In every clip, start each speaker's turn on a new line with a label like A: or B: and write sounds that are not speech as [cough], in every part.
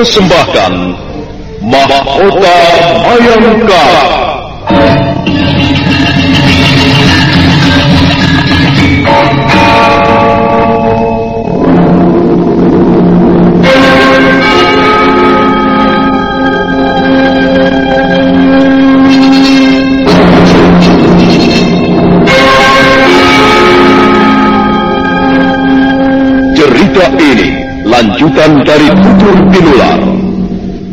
A: mempersembahkan Mahkota Mayangkara. Dari Tutur Pinular.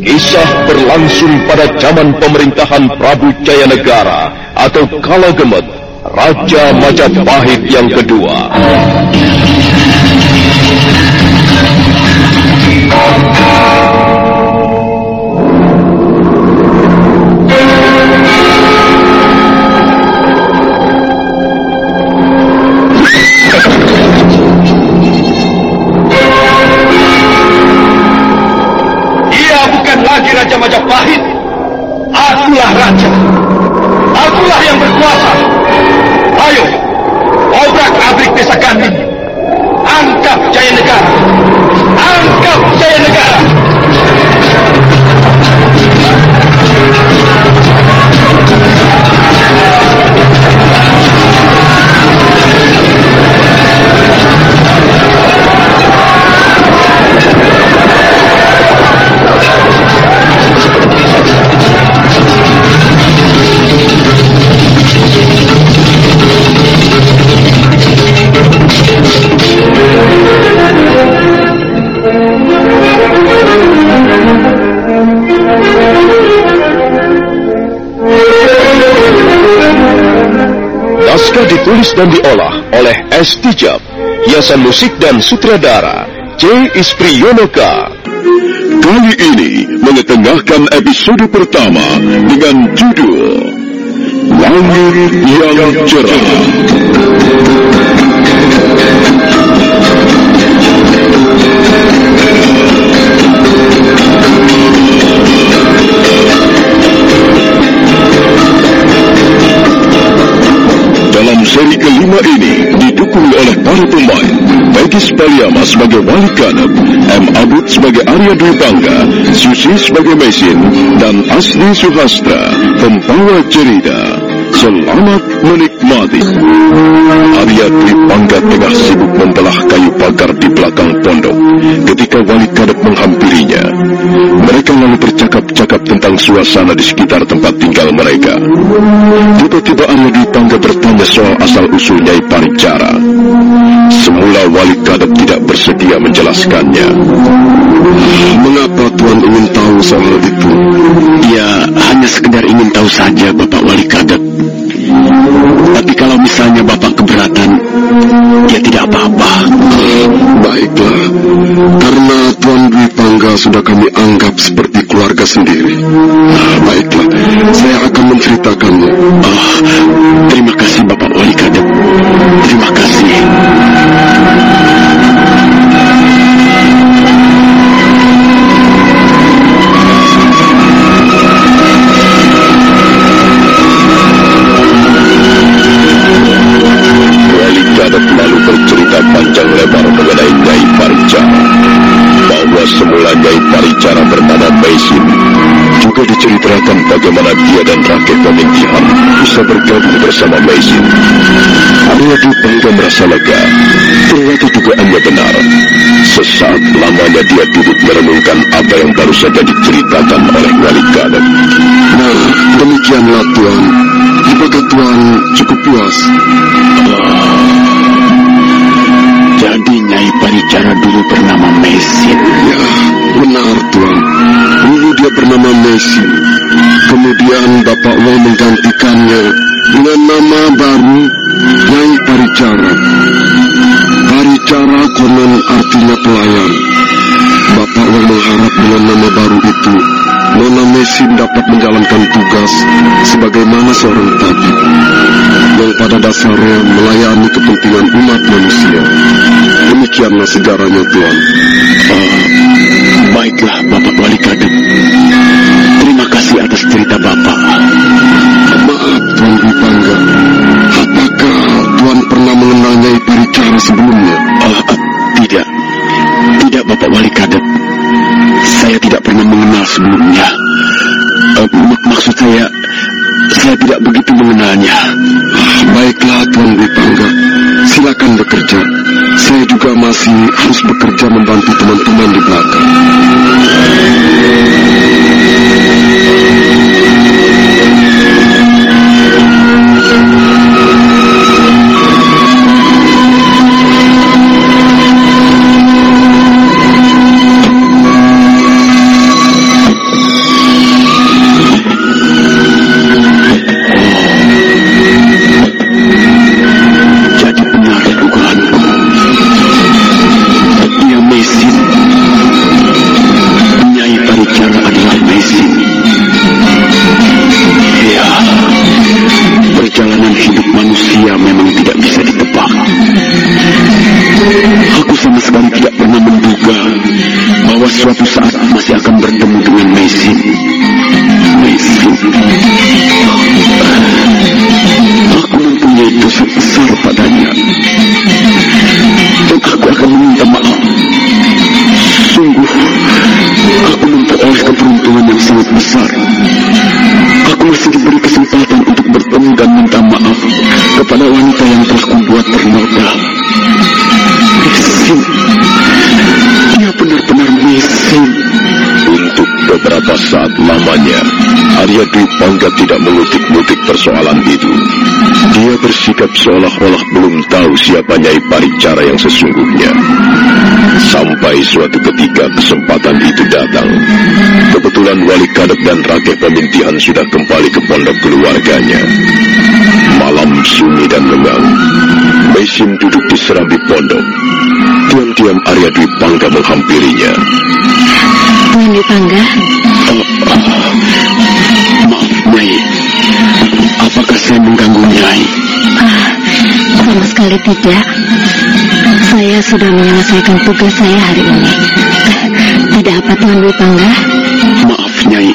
A: Kisah berlangsung pada zaman pemerintahan Prabu Jayanegara atau Kala Gemet, Raja Majapahit yang kedua. Ditulis dan diolah oleh S. Tijab, hiasan musik dan sutradara C. Ispriyonoka. Kali ini mengetengahkan episode pertama dengan judul Langit yang Cerah. Dalam seri kelima ini didukung oleh para pemain Pegis Paliama sebagai Wali Kanep, M. Abud sebagai Arya Dwi Bangga, Susi sebagai Mesin, dan Asli Suhastra, pembawa cerita. Selamat menikmati. Arya Dwi Bangga tengah sibuk membelah kayu pagar di belakang pondok ketika Wali Kanep menghampirinya. Mereka lalu bercakap-cakap tentang suasana di sekitar tempat tinggal mereka. Tiba-tiba Arya Dwi Bangga bertanya soal asal-usul Nyai Paricara. Semula Wali Kadep tidak bersedia menjelaskannya. Mengapa Tuan ingin tahu soal itu?
B: Ya, hanya sekedar ingin tahu saja Bapak Wali Kadep. Tapi kalau misalnya Bapak keberatan, ya tidak apa-apa.
A: Baiklah, karena Tuan Dwi Pangga sudah kami anggap seperti keluarga sendiri. Nah, baiklah, saya akan menceritakannya. Bagaimana dia dan rakyat pemerintahan bisa bergabung bersama Mesin. Arya Dwi Bangga merasa lega. Ternyata dugaannya benar. Sesaat lamanya dia duduk merenungkan apa yang baru saja diceritakan oleh Wali Kadep. Nah, demikianlah Tuan. Apakah Tuan cukup puas?
B: Jadi Nyai Paricara dulu bernama Mesin.
A: Ya, benar Tuan. Dulu dia bernama Messi. Kemudian Bapak Wal menggantikannya dengan nama baru Nyai Paricara.
C: Paricara. Konon artinya pelayan. Bapak mengharap dengan nama baru itu, Nona Mesin dapat menjalankan tugas sebagaimana seorang tabib yang pada dasarnya melayani kepentingan umat manusia. Demikianlah sejarahnya Tuan.
B: Oh, baiklah Bapak Wali Kadep. Atas cerita Bapak.
C: Maaf Tuan Wipangga, apakah Tuan pernah mengenal Nyai Paricara sebelumnya?
B: Uh, tidak, tidak Bapak Wali Kadep. Saya tidak pernah mengenal sebelumnya. Uh, mak maksud saya, saya tidak begitu mengenalnya.
C: Ah, baiklah Tuan Wipangga, silakan bekerja. Saya juga masih harus bekerja membantu teman-teman di belakang.
D: Arya Dwi Pangga tidak mengutik-ngutik persoalan itu. Dia bersikap seolah-olah belum tahu siapa Nyai Paricara yang sesungguhnya. Sampai suatu ketika kesempatan itu datang. Kebetulan Wali Kadep dan Rakeh Pemintihan sudah kembali ke pondok keluarganya. Malam sunyi dan lengang. Mesin duduk di serambi pondok. Diam-diam Arya Dwi Pangga menghampirinya.
E: Tuan Dipangga,
B: Oh, ah, maaf, Nyai. Apakah saya mengganggu Nyai?
E: ah, sama sekali tidak. Saya sudah menyelesaikan tugas saya hari ini. Ada apa Tuan Dipangga?
B: Maaf, Nyai.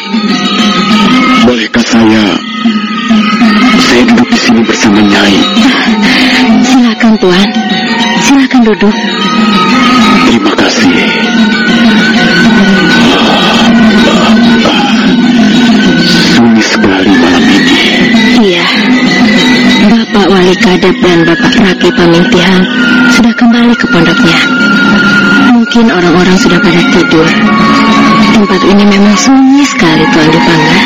B: Bolehkah saya... Saya duduk di sini bersama Nyai.
E: Silakan Tuan, silakan duduk. Wali Kadep dan Bapak Raki Pamintihan sudah kembali ke pondoknya. Mungkin orang-orang sudah pada tidur. Tempat ini memang sunyi sekali Tuan Dipangga.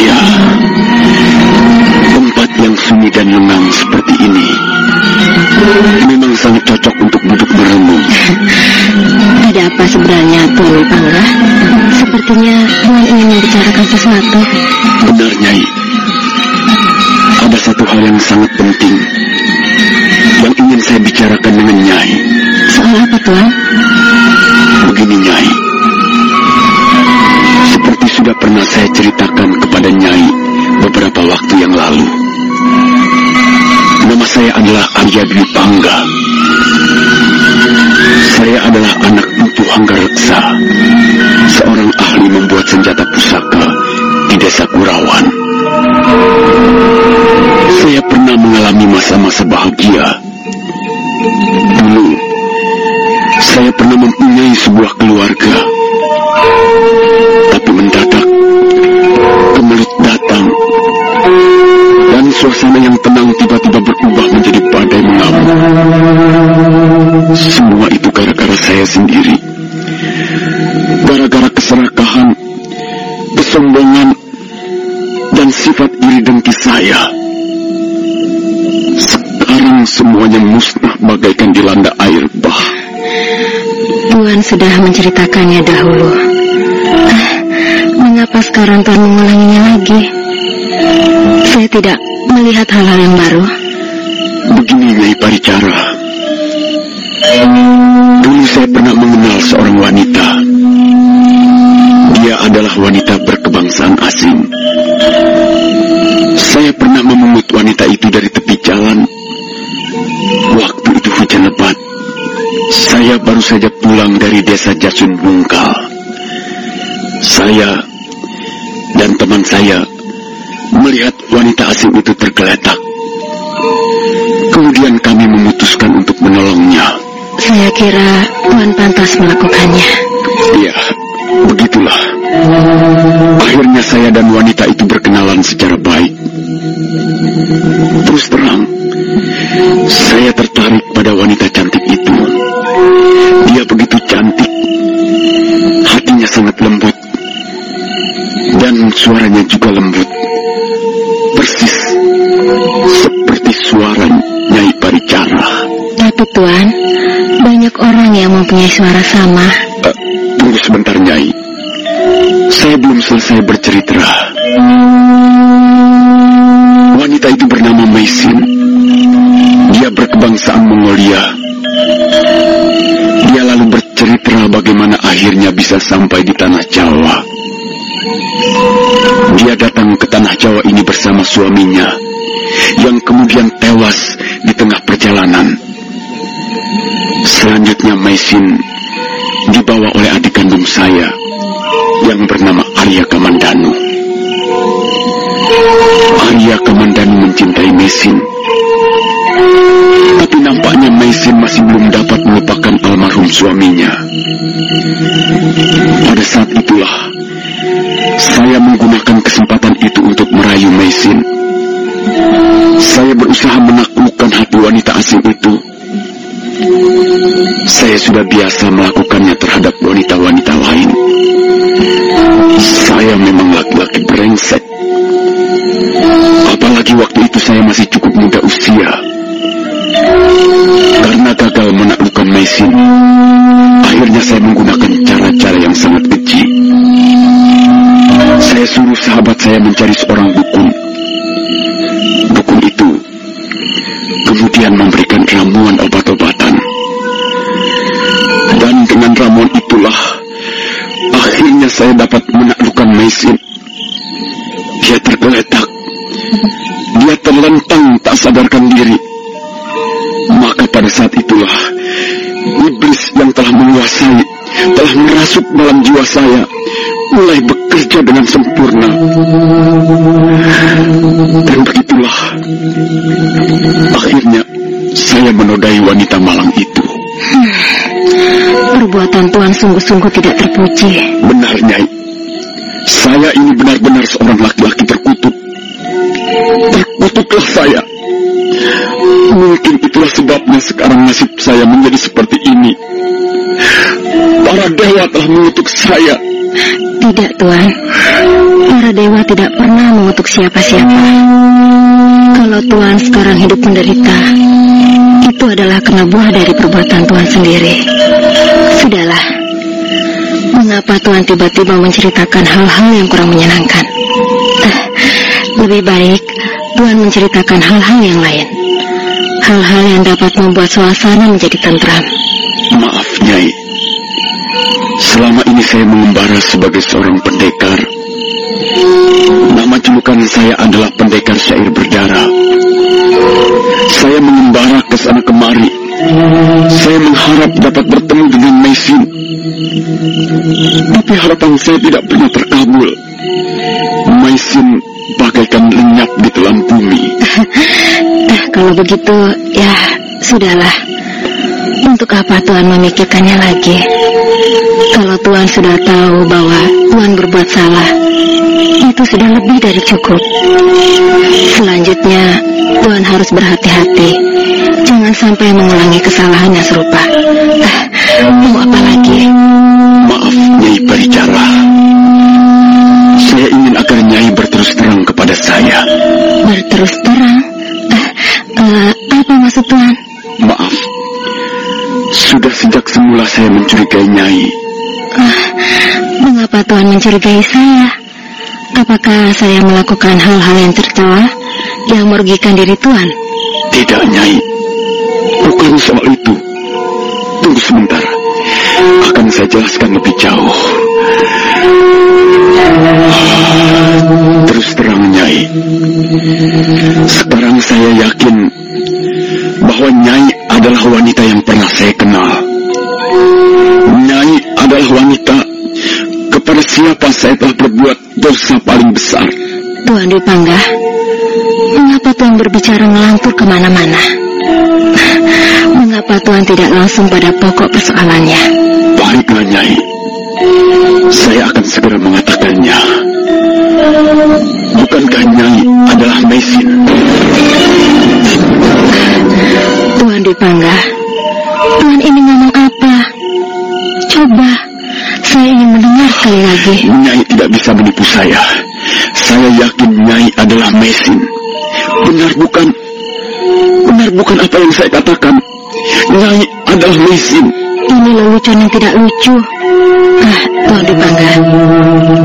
B: Ya, tempat yang sunyi dan lengang seperti ini memang sangat cocok untuk duduk merenung. [laughs]
E: Ada apa sebenarnya Tuan Dipangga? Sepertinya Tuan ingin membicarakan sesuatu.
B: Benar, Nyai. Ada satu hal yang sangat penting yang ingin saya bicarakan dengan Nyai.
E: Soal apa Tuan?
B: Begini, Nyai. Seperti sudah pernah saya ceritakan kepada Nyai beberapa waktu yang lalu. Nama saya adalah Arya Dwi Pangga. Saya adalah anak Empu Hanggareksa, seorang ahli membuat senjata pusaka di desa Kurawan. Pernah mengalami masa-masa bahagia. Dulu, saya pernah mempunyai sebuah keluarga. Tapi mendadak, kemelut datang. Dan suasana yang tenang tiba-tiba berubah menjadi badai mengamuk. Semua itu gara-gara saya sendiri. Dilanda air bah.
E: Tuan sudah menceritakannya dahulu. Ah, mengapa sekarang Tuan mengulanginya lagi? Saya tidak melihat hal-hal yang baru.
B: Begini Nyai Paricara. Dulu saya pernah mengenal seorang desa Jasun Bungkal. Saya dan teman saya melihat wanita asing itu tergeletak. Kemudian kami memutuskan untuk menolongnya.
E: Saya kira Tuan pantas melakukannya.
B: Suara
E: sama.
B: Eh, tunggu sebentar, Nyai. Saya belum selesai bercerita. Wanita itu bernama Maisin. Dia berkebangsaan Mongolia. Dia lalu bercerita bagaimana akhirnya bisa sampai di tanah Jawa. Dia datang ke tanah Jawa ini bersama suaminya, yang kemudian tewas di tengah perjalanan. Selanjutnya Maisin dibawa oleh adik kandung saya yang bernama Arya Kamandanu. Arya Kamandanu mencintai Maisin. Tapi nampaknya Maisin masih belum dapat melupakan almarhum suaminya. Pada saat itulah saya menggunakan kesempatan itu untuk merayu Maisin. Saya berusaha menaklukkan hati wanita asing itu. Saya sudah biasa melakukannya terhadap wanita-wanita lain. Saya memang laki-laki brengsek. Apalagi waktu itu saya masih cukup muda usia. Karena gagal menaklukkan Maisin, akhirnya saya menggunakan cara-cara yang sangat keji. Saya suruh sahabat saya mencari seorang dukun. Dukun itu kemudian memberikan saya dapat menaklukkan Maisin. Dia tergeletak. Dia terlentang tak sadarkan diri. Maka pada saat itulah iblis yang telah menguasai, telah merasuk dalam jiwa saya, mulai bekerja dengan sempurna. Dan begitulah, akhirnya saya menodai wanita malang itu.
E: Perbuatan Tuan sungguh-sungguh tidak terpuji.
B: Benar, Nyai. Saya ini benar-benar seorang laki-laki terkutuk. Terkutuklah saya. Mungkin itulah sebabnya sekarang nasib saya menjadi seperti ini. Para dewa telah mengutuk saya.
E: Tidak, Tuan. Para dewa tidak pernah mengutuk siapa-siapa. Kalau Tuan sekarang hidup menderita, itu adalah kena buah dari perbuatan Tuan sendiri. Sudahlah. Mengapa Tuan tiba-tiba menceritakan hal-hal yang kurang menyenangkan? Eh, lebih baik Tuan menceritakan hal-hal yang lain. Hal-hal yang dapat membuat suasana menjadi tentram.
B: Maaf, Nyai. Selama ini saya mengembara sebagai seorang pendekar. Nama julukan saya adalah pendekar syair berdarah. Saya mengembara ke sana kemari. Mengharap dapat bertemu dengan Maisin. Tapi harapan saya tidak pernah terkabul. Maisin bagaikan lenyap di telan bumi. [laughs]
E: Eh, kalau begitu, ya sudahlah. Untuk apa Tuhan memikirkannya lagi? Kalau Tuhan sudah tahu bahwa Tuhan berbuat salah, itu sudah lebih dari cukup. Selanjutnya, Tuhan harus berhati-hati. Sampai mengulangi kesalahan yang serupa. Ah, mau apa lagi?
B: Maaf, Nyai Paricara. Saya ingin agar Nyai berterus terang kepada saya.
E: Berterus terang? Ah, eh, apa maksud Tuhan?
B: Maaf, sudah sejak semula saya mencurigai Nyai.
E: Ah, mengapa Tuhan mencurigai saya? Apakah saya melakukan hal-hal yang tercela yang merugikan diri Tuhan?
B: Tidak, Nyai. Bukan soal itu. Tunggu sebentar. Akan saya jelaskan lebih jauh. Terus terang, Nyai. Sekarang saya yakin bahwa Nyai adalah wanita yang pernah saya kenal. Nyai adalah wanita kepada siapa saya telah berbuat dosa paling besar.
E: Tuan Dwi Pangga, mengapa Tuan berbicara ngelantur ke mana-mana? Mengapa Tuan tidak langsung pada pokok persoalannya?
B: Baiklah, Nyai. Saya akan segera mengatakannya. Bukankah Nyai adalah Mesin?
E: Tuan Dwi Pangga, Tuan ini ngomong apa? Coba, saya ingin mendengar sekali lagi.
B: Nyai tidak bisa menipu saya. Saya yakin Nyai adalah Mesin. Benar bukan? Benar bukan apa yang saya katakan? Nyai adalah Mesin.
E: Ini lelucon yang tidak lucu. Ah, Tuan Dwi Pangga,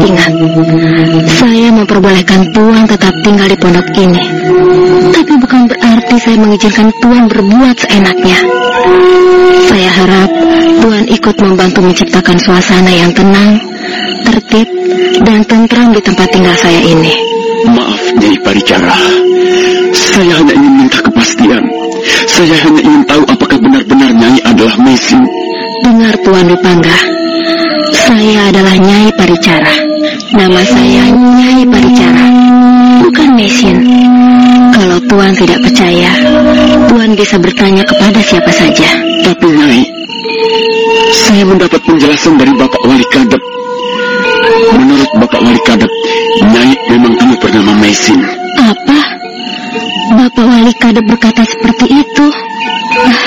E: ingat, saya memperbolehkan Tuan tetap tinggal di pondok ini. Tapi bukan berarti saya mengizinkan Tuan berbuat seenaknya. Saya harap Tuan ikut membantu menciptakan suasana yang tenang, tertib, dan tentram di tempat tinggal saya ini.
B: Maaf, Nyai Paricara. Saya hanya ingin minta kepastian. Saya hanya ingin tahu apakah benar-benar Nyai adalah Mesin.
E: Dengar Tuan Dwi Pangga, saya adalah Nyai Paricara. Nama saya Nyai Paricara, bukan Mesin. Kalau Tuan tidak percaya, Tuan bisa bertanya kepada siapa saja.
B: Tapi Nyai, saya mendapat penjelasan dari Bapak Wali Kadep. Menurut Bapak Wali Kadep, Nyai memang dulu bernama Mesin.
E: Apa? Bapak Wali Kadep berkata seperti itu? Ah,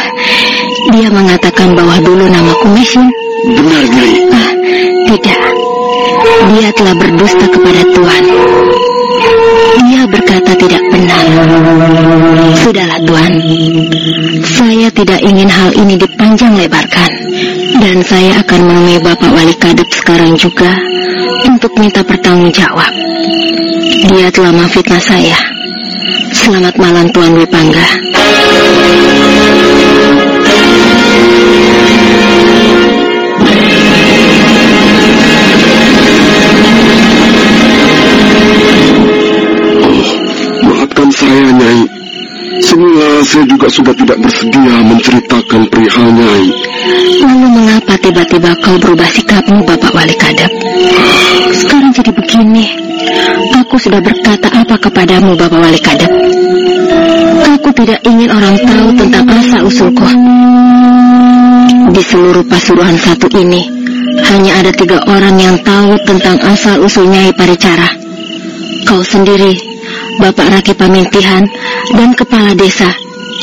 E: dia mengatakan bahwa dulu namaku Mesin.
B: Benar, Nyai.
E: Ah, tidak. Dia telah berdusta kepada Tuhan. Dia berkata tidak benar. Sudahlah Tuhan. Saya tidak ingin hal ini dipanjang lebarkan. Dan saya akan menemui Bapak Wali Kadep sekarang juga untuk minta pertanggungjawab. Dia telah memfitnah saya. Selamat malam Tuan Dwi Pangga.
C: Maafkan saya, Nyai. Semula saya juga sudah tidak bersedia menceritakan perihal Nyai.
E: Lalu mengapa tiba-tiba kau berubah sikapmu Bapak Wali Kadep? Sekarang jadi begini. Aku sudah berkata apa kepadamu Bapak Wali Kadep? Aku tidak ingin orang tahu tentang asal usulku. Di seluruh pasuruan satu ini, hanya ada tiga orang yang tahu tentang asal usul Nyai Paricara. Kau sendiri, Bapak Raki Pamintihan, dan Kepala Desa.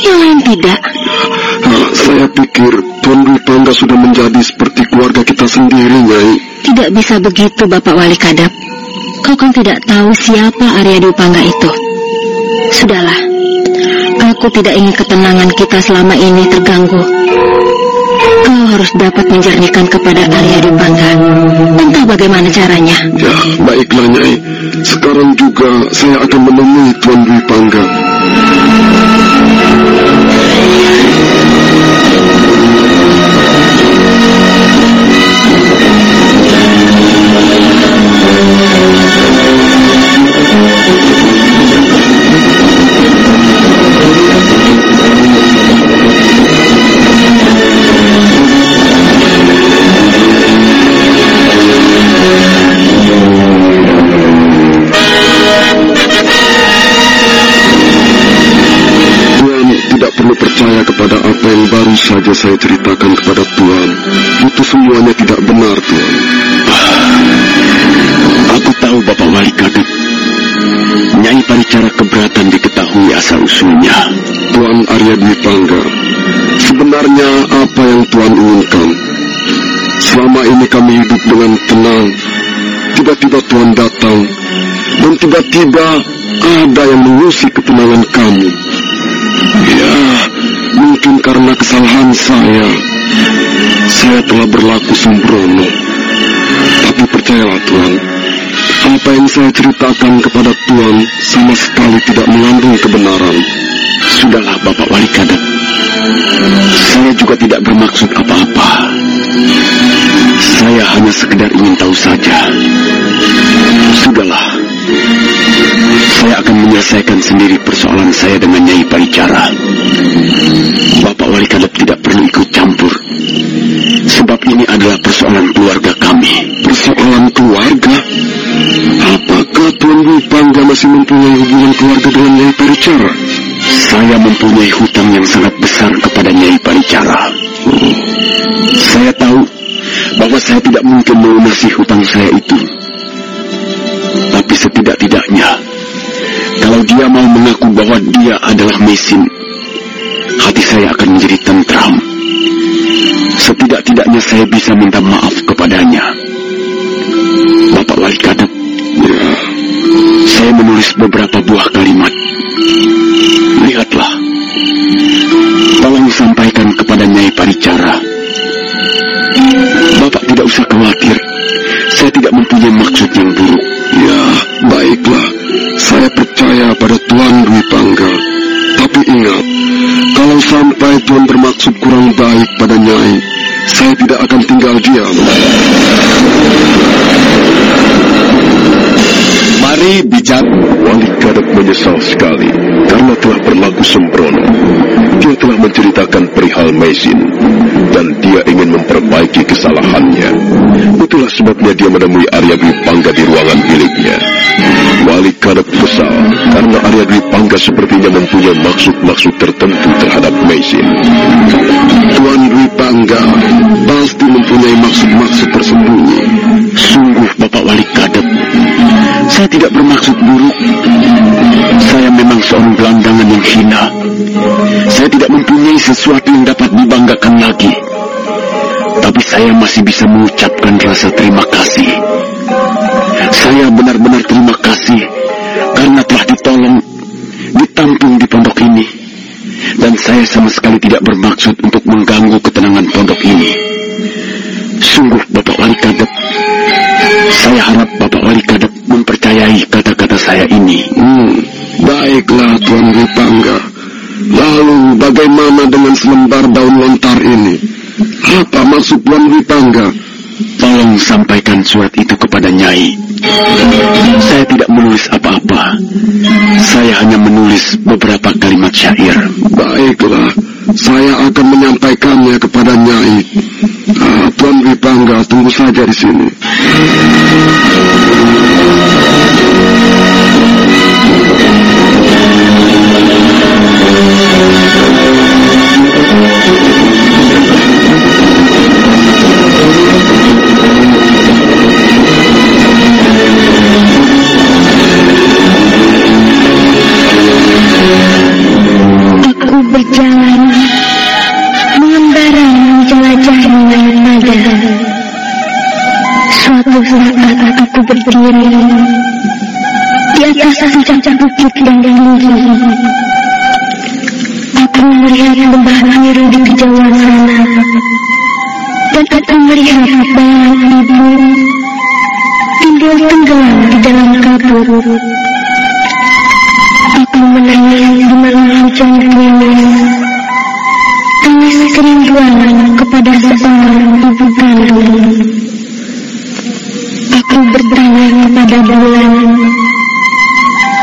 E: Yang lain tidak.
C: Ah, saya pikir Tuan Dwi Pangga sudah menjadi seperti keluarga kita sendiri, Nyai.
E: Tidak bisa begitu, Bapak Wali Kadap. Kau kan tidak tahu siapa Arya Dwi Pangga itu. Sudahlah, aku tidak ingin ketenangan kita selama ini terganggu. Kau harus dapat menjernihkan kepada Arya Dwi Pangga. Entah bagaimana caranya.
C: Ya, baiklah, Nyai. Sekarang juga saya akan menemui Tuan Dwi Pangga. Saja saya ceritakan kepada Tuan. Itu semuanya tidak benar, Tuan.
B: Aku tahu Bapak Wali Kadep. Nyai Paricara keberatan diketahui asal-usulnya.
C: Tuan Arya Dwi Pangga, sebenarnya apa yang Tuan inginkan? Selama ini kami hidup dengan tenang. Tiba-tiba Tuan datang, dan tiba-tiba ada yang mengusik ketenangan kami. Ya, mungkin karena kesalahan saya. Saya telah berlaku sembrono. Tapi percayalah Tuan, apa yang saya ceritakan kepada Tuan sama sekali tidak mengandung kebenaran.
B: Sudahlah Bapak Wali Kadep. Saya juga tidak bermaksud apa-apa. Saya hanya sekedar ingin tahu saja. Sudahlah. Saya akan menyelesaikan sendiri persoalan saya dengan Nyai Paricara. Bapak Wali Kadep tidak perlu ikut campur. Sebab ini adalah persoalan keluarga kami.
C: Persoalan keluarga? Apakah Tuan Dwi Pangga masih mempunyai hubungan keluarga dengan Nyai Paricara?
B: Saya mempunyai hutang yang sangat besar kepada Nyai Paricara. Saya tahu bahwa saya tidak mungkin melunasi hutang saya itu. Dia mau mengaku bahwa dia adalah mesin, hati saya akan menjadi tentram. Setidak-tidaknya saya bisa minta maaf kepadanya. Bapak Wali Kadep, ya, saya menulis beberapa buah kalimat.
C: Tuan Dwi Pangga. Tapi ingat, kalau sampai Tuan bermaksud kurang baik pada Nyai, saya tidak akan tinggal diam.
D: Mari bicara. Wali Kadep menyesal sekali karena telah berlaku sembrono. Dia telah menceritakan perihal mesin dan dia ingin memperbaiki kesalahannya. Itulah sebabnya dia menemui Arya Dwi Pangga di ruangan biliknya. Wali Kadep kesal karena Arya Dwi Pangga sepertinya mempunyai maksud-maksud tertentu terhadap mesin.
C: Tuan Dwi Pangga pasti mempunyai maksud-maksud tersembunyi.
B: Sungguh Bapak Wali Kadep, saya tidak bermaksud buruk. Saya memang seorang gelandangan yang hina. Saya tidak mempunyai sesuatu yang dapat dibanggakan lagi. Tapi saya masih bisa mengucapkan rasa terima kasih. Saya kasih ditolong, ditampung di pondok ini. Dan saya sama sekali tidak bermaksud untuk mengganggu ketenangan pondok ini. Sungguh Bapak Wali Kadep, saya harap Bapak Wali Kadep mempercayai kata-kata saya ini.
C: Hmm, baiklah Tuan Dwi Pangga. Lalu bagaimana dengan selembar daun lontar ini? Apa maksud Tuan Dwi Pangga?
B: Tolong sampaikan surat itu kepada Nyai. Saya tidak menulis apa-apa. Saya hanya menulis beberapa kalimat syair.
C: Baiklah, saya akan menyampaikannya kepada Nyai. Ah, Tuan Dwi Pangga, tunggu saja di sini.
E: Berdiri di atas puncak bukit yang tinggi. Aku melihat lembah biru di kejauhan sana. Dan aku melihat bayangan ibu tinggal tenggelam di dalam kabut. Aku menangis di malam hujan gerimis. Tangis kerinduan kepada seorang ibu kandung. Aku bertanya kepada bulan.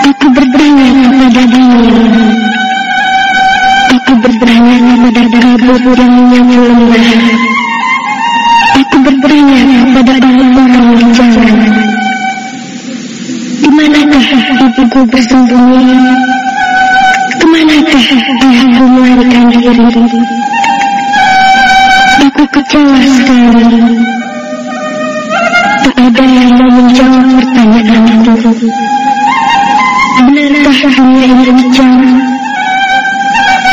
E: Aku bertanya kepada dingin. Aku bertanya kepada kabut yang lembah. Aku bertanya kepada orang-orang di jalan. Di manakah ibuku bersembunyi? Ke manakah ayahku melarikan diri? Aku kecewa sekali. Tak ada yang mau menjawab pertanyaanku. Benarkah dunia ini kejam?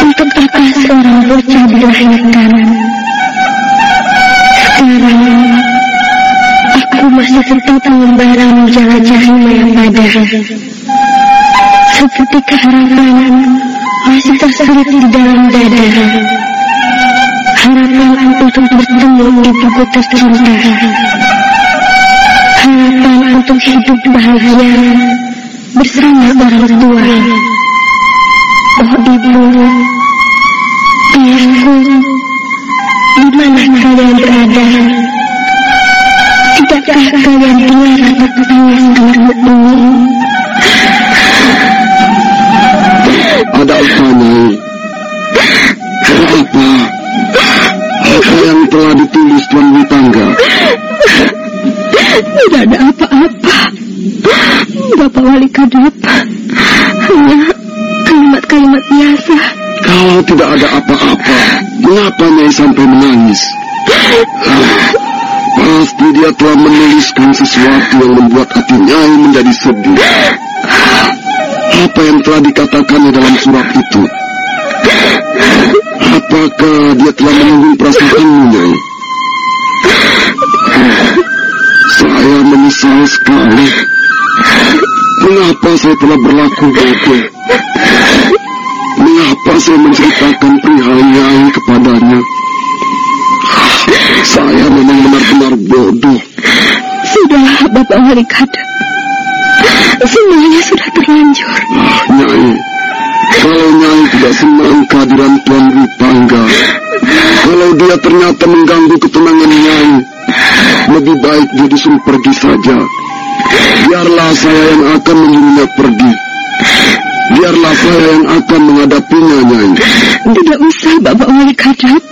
E: Untuk apa seorang bocah dilahirkan? Sekarang Aku masih tetap mengembara menjelajahi Mayamada. Seperti keharapan masih tersulit di dalam dada. Harapan untuk bertemu ibuku tercinta. Harapan untuk hidup bahagia bersama orang tua. Oh ibu, ayahku, di mana kalian berada? Tidakkah kalian dengar tangis anakmu ini?
C: Ada apa, Nyai? Ada apa? Apa yang telah ditulis Tuan Witangga?
E: Tidak ada apa-apa. Bapak Wali Kadep hanya kalimat-kalimat biasa.
C: Kalau tidak ada apa-apa, mengapa Nyai sampai menangis? Pasti dia telah menuliskan sesuatu yang membuat hati Nyai menjadi sedih. Apa yang telah dikatakannya dalam surat itu? Apakah dia telah menyinggung perasaanmu, Nyai? Saya menyesal sekali. Mengapa saya telah berlaku bodoh? Mengapa saya menceritakan perihal Nyai kepadanya? Saya memang benar-benar bodoh.
E: Sudahlah Bapak Wali Kadep. Semuanya sudah terlanjur.
C: Ah, Nyai, kalau Nyai tidak senang kehadiran Tuan Wipangga, kalau dia ternyata mengganggu ketenangan Nyai, lebih baik dia disuruh pergi saja. Biarlah saya yang akan menyuruhnya pergi. Biarlah saya yang akan menghadapinya, Nyai.
E: Tidak usah Bapak Wali Kadep.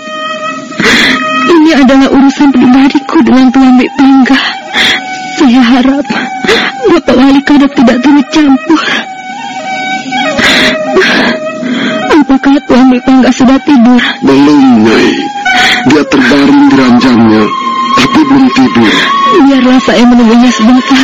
E: Ini adalah urusan pribadiku dengan Tuan Bik Pangga. Saya harap Bapak Wali Kadep tidak turut campur. Apakah Tuan Bik Pangga sudah tidur?
C: Belum, Nyai. Dia terbaring di ranjangnya.
E: Biarlah saya menunggunya sebentar.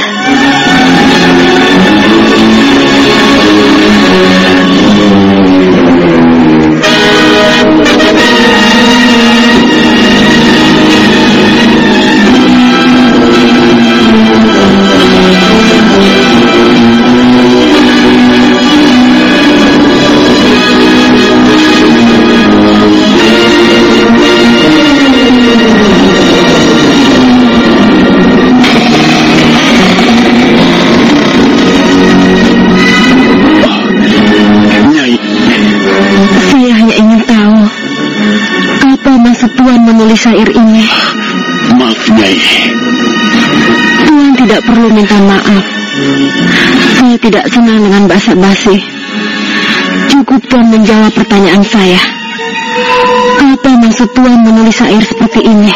E: Tidak senang dengan basa-basi. Cukup Tuan menjawab pertanyaan saya. Apa maksud Tuan menulis syair seperti ini?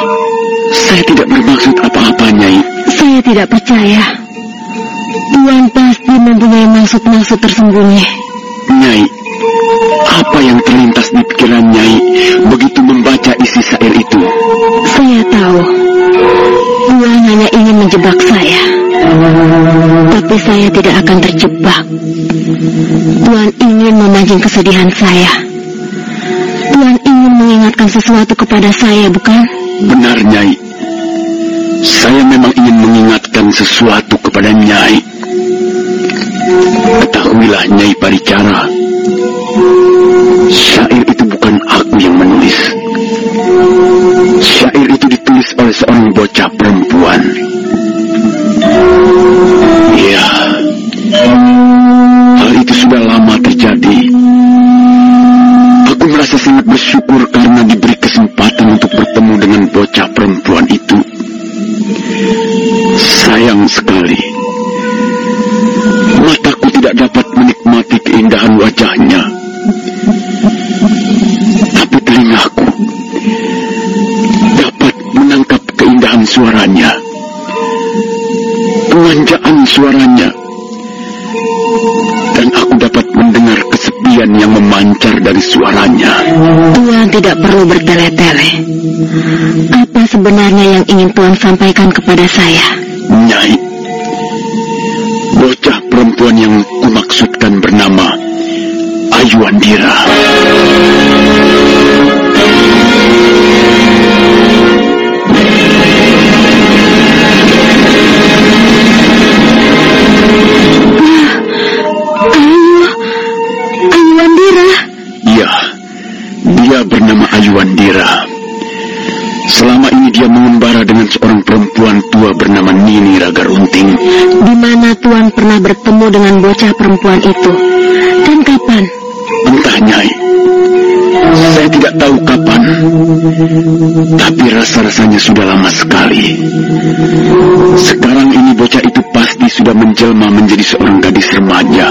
C: Saya tidak bermaksud apa-apa, Nyai.
E: Saya tidak percaya. Tuan pasti mempunyai maksud-maksud tersembunyi.
C: Nyai, apa yang terlintas di pikiran Nyai begitu membaca isi syair itu?
E: Saya tahu. Tuan hanya ingin menjebak saya. Tapi saya tidak akan terjebak. Tuan ingin memancing kesedihan saya. Tuan ingin mengingatkan sesuatu kepada saya, bukan?
C: Benar, Nyai. Saya memang ingin mengingatkan sesuatu kepada Nyai. Suaranya, dan aku dapat mendengar kesepian yang memancar dari suaranya.
E: Tuan tidak perlu bertele-tele. Apa sebenarnya yang ingin Tuan sampaikan kepada saya?
C: Nyai, bocah perempuan yang kumaksudkan bernama Ayuandira.
E: Ayu, bertemu dengan bocah perempuan itu? Dan kapan?
B: Entah Nyai. Saya tidak tahu kapan. Tapi rasa-rasanya sudah lama sekali. Sekarang ini bocah itu pasti sudah menjelma menjadi seorang gadis remaja.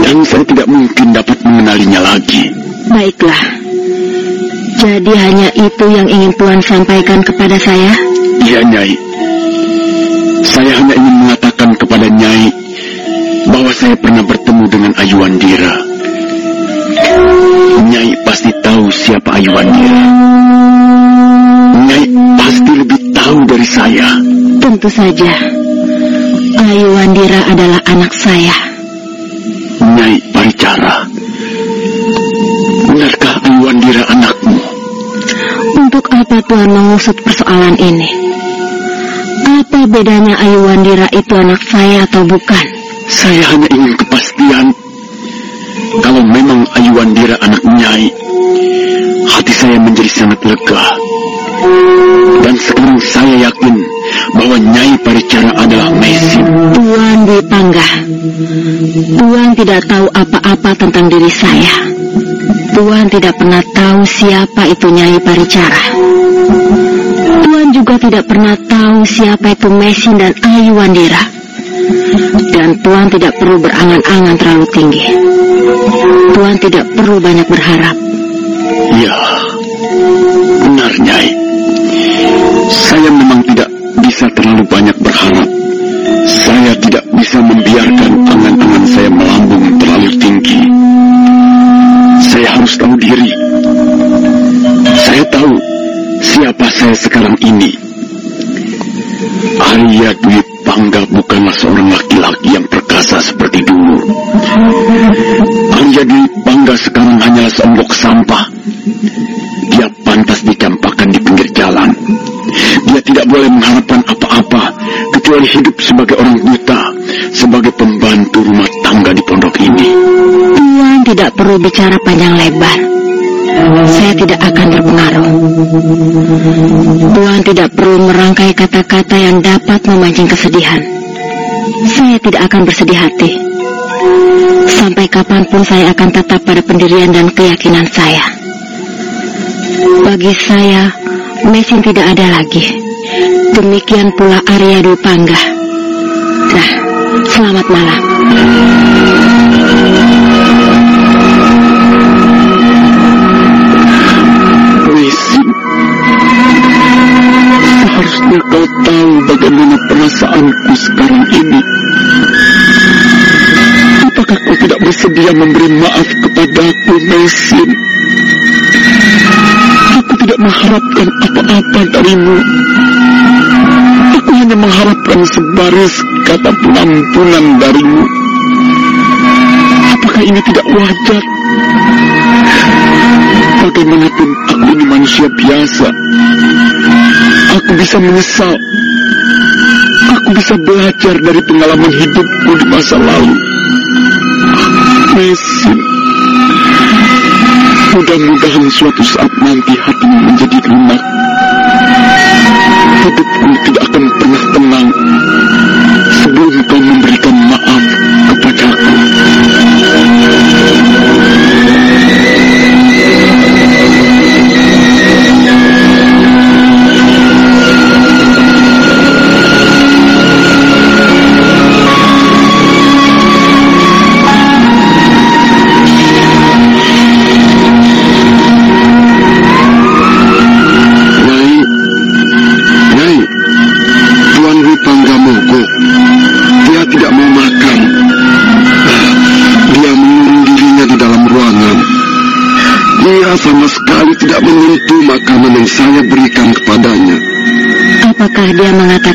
B: Dan saya tidak mungkin dapat mengenalinya lagi.
E: Baiklah. Jadi hanya itu yang ingin Tuhan sampaikan kepada saya?
B: Iya, Nyai. Saya hanya ingin mengatakan kepada Nyai bahwa saya pernah bertemu dengan Ayuandira. Nyai pasti tahu siapa Ayuandira. Nyai pasti lebih tahu dari saya.
E: Tentu saja. Ayu Wandira adalah anak saya.
B: Nyai Paricara. Benarkah Ayuandira anakmu?
E: Untuk apa Tuhan mengusut persoalan ini? Bedanya Ayu Wandira itu anak saya atau bukan?
B: Saya hanya ingin kepastian. Kalau memang Ayuandira anak Nyai, hati saya menjadi sangat lega. Dan sekarang saya yakin bahwa Nyai Paricara adalah Mesin.
E: Tuan Dwi Pangga, Tuan tidak tahu apa-apa tentang diri saya. Tuan tidak pernah tahu siapa itu Nyai Paricara. Tuan juga tidak pernah tahu siapa itu Mesin dan Ayu Wandira. Dan Tuan tidak perlu berangan-angan terlalu tinggi. Tuan tidak perlu banyak berharap.
B: Ya, benar Nyai. Saya memang tidak bisa terlalu banyak berharap. Saya tidak bisa membiarkan
E: perlu bicara panjang lebar. Saya tidak akan terpengaruh. Tuan tidak perlu merangkai kata-kata yang dapat memancing kesedihan. Saya tidak akan bersedih hati. Sampai kapan pun saya akan tetap pada pendirian dan keyakinan saya. Bagi saya, mesin tidak ada lagi. Demikian pula Arya Dwi Pangga. Nah, selamat malam.
B: Perasaanku sekarang ini. Apakah kau tidak bersedia memberi maaf kepadaku, Mesin? Aku tidak mengharapkan apa-apa darimu. Aku hanya mengharapkan sebaris kata pengampunan darimu. Apakah ini tidak wajar? Bagaimanapun aku ini manusia biasa. Aku bisa menyesal. Bisa belajar dari pengalaman hidupku di masa lalu. Mesin. Mudah-mudahan suatu saat nanti hatimu menjadi lunak. Hidupku tidak akan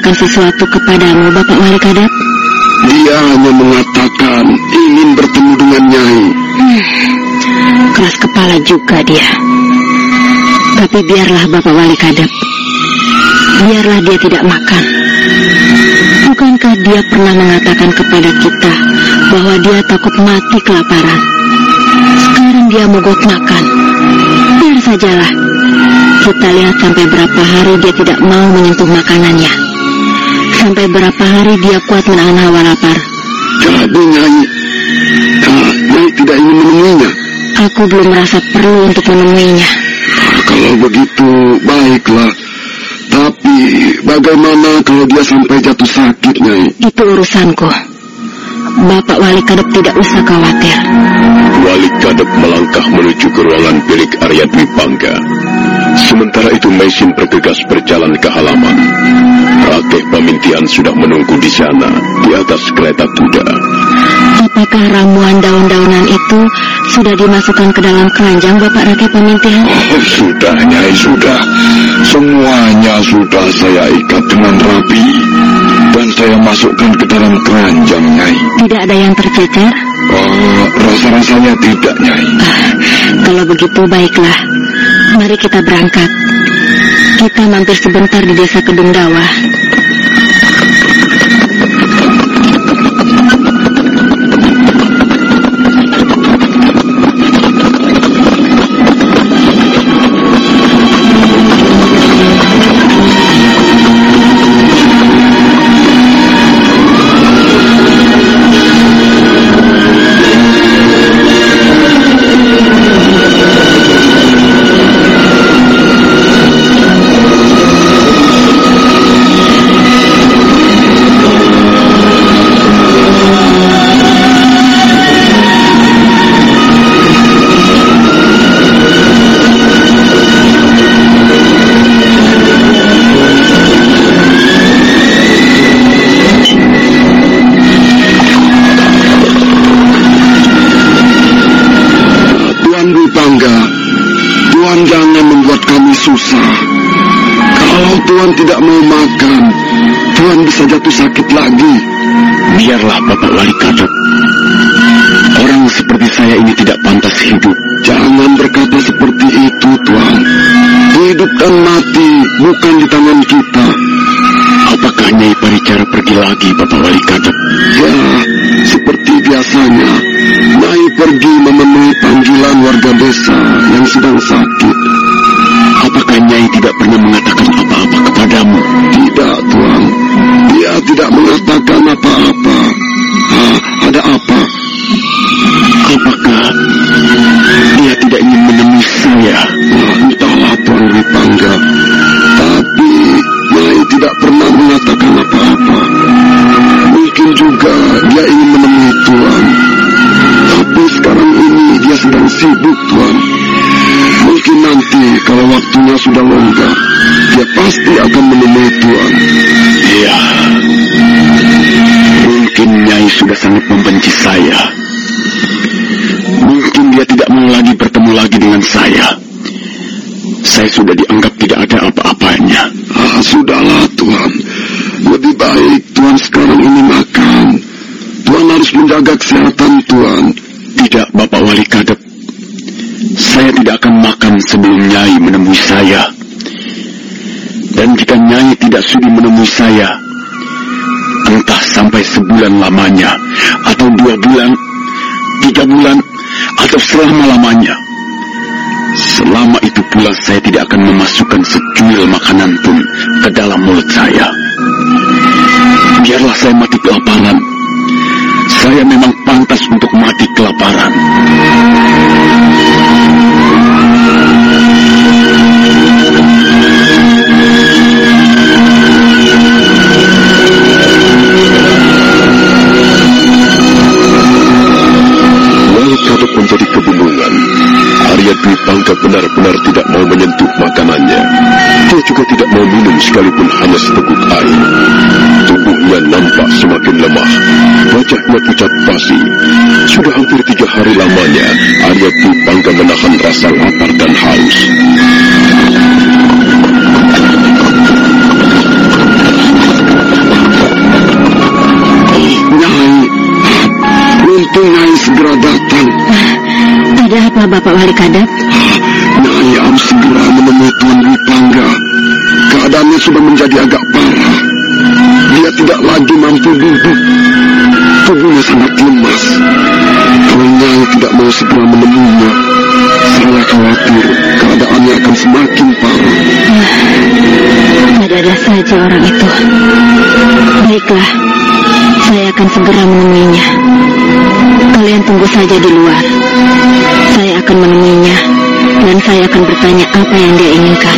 E: mengatakan sesuatu kepadamu, Bapak Wali Kadap?
B: Dia hanya mengatakan ingin bertemu dengan Nyai.
E: Keras kepala juga dia. Tapi biarlah Bapak Wali Kadap. Biarlah dia tidak makan. Bukankah dia pernah mengatakan kepada kita bahwa dia takut mati kelaparan? Sekarang dia mogok makan. Biar sajalah. Kita lihat sampai berapa hari dia tidak mau menyentuh makanannya. Sampai berapa hari dia kuat menahan hawa lapar.
B: Jadi Nyai, ah, Nyai
C: tidak ingin menemuinya?
E: Aku belum merasa perlu untuk menemuinya.
C: Ah, kalau begitu, baiklah. Tapi bagaimana kalau dia sampai jatuh sakit, Nyai?
E: Itu urusanku. Bapak Wali Kadep tidak usah khawatir.
D: Wali Kadep melangkah menuju ke ruangan bilik Arya Dwi Bangga. Sementara itu mesin bergegas berjalan ke halaman. Rakeh Pamintian sudah menunggu di sana, di atas kereta kuda.
E: Apakah ramuan daun-daunan itu sudah dimasukkan ke dalam keranjang Bapak Rakeh Pamintian?
C: Oh, sudah, Nyai, sudah. Semuanya sudah saya ikat dengan rapi. Dan saya masukkan ke dalam keranjang, Nyai.
E: Tidak ada yang tercecer?
C: Oh, rasa-rasanya tidak, Nyai.
E: Ah, kalau begitu baiklah. Mari kita berangkat. Kita mampir sebentar di desa Kedung Dawa.
C: Tuan tidak mau makan, Tuan bisa jatuh sakit lagi.
B: Biarlah Bapak Wali Kadep. Orang seperti saya ini tidak pantas hidup.
C: Jangan berkata seperti itu, Tuan. Hidup dan mati bukan di tangan kita.
B: Apakah Nyai Paricara pergi lagi Bapak Wali Kadep?
C: Ya, seperti biasanya, Nyai pergi memenuhi panggilan warga desa yang sedang sakit. Tuan.
B: Iya. Mungkin Nyai sudah sangat membenci saya. Mungkin dia tidak mau lagi bertemu lagi dengan saya. Saya sudah dianggap tidak ada apa-apanya.
C: Ah, sudahlah, Tuan. Lebih baik Tuan sekarang ini makan. Tuan harus menjaga kesehatan Tuan.
B: Tidak, Bapak Wali Kadep. Saya tidak akan makan sebelum Nyai menemui saya. Jika Nyai tidak sudi menemui saya, entah sampai sebulan lamanya, atau dua bulan, tiga bulan, atau selama-lamanya. Selama itu pula saya tidak akan memasukkan secuil makanan pun ke dalam mulut saya. Biarlah saya mati kelaparan. Saya memang pantas untuk mati kelaparan.
D: Juga tidak mau minum sekalipun hanya seteguk air. Tubuhnya nampak semakin lemah. Wajahnya pucat pasi. Sudah hampir tiga hari lamanya, Arya Dwi Bangga menahan rasa lapar dan haus.
C: Nyai, untung Nyai segera datang.
E: Ada apa Bapak Wali Kadep?
C: Nyai harus segera menemui Tuan Dwi Pangga. Keadaannya sudah menjadi agak parah. Dia tidak lagi mampu duduk. Tubuhnya sangat lemas. Nyai tidak mau segera menemuinya, saya khawatir keadaannya akan semakin parah.
E: Ada-ada saja orang itu. Baiklah, saya akan segera menemuinya. Kalian tunggu saja di luar. Saya akan menemuinya dan saya akan bertanya apa yang dia inginkan.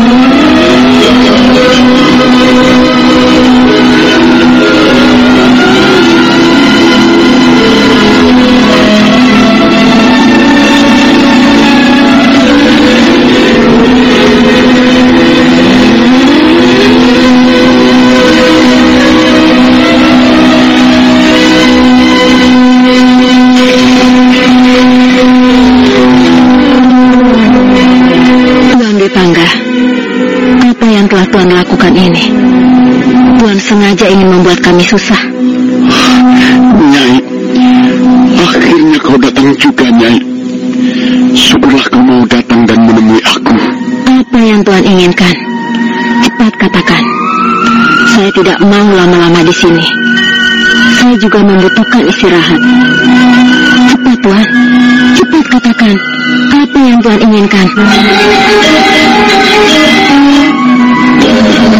E: Tuan lakukan ini? Tuan sengaja ingin membuat kami susah.
B: Nyai, akhirnya kau datang juga, Nyai. Syukurlah kau mau datang dan menemui aku.
E: Apa yang Tuan inginkan? Cepat katakan. Saya tidak mau lama-lama di sini. Saya juga membutuhkan istirahat. Cepat, Tuan. Cepat katakan. Apa yang Tuan inginkan?
D: Untuk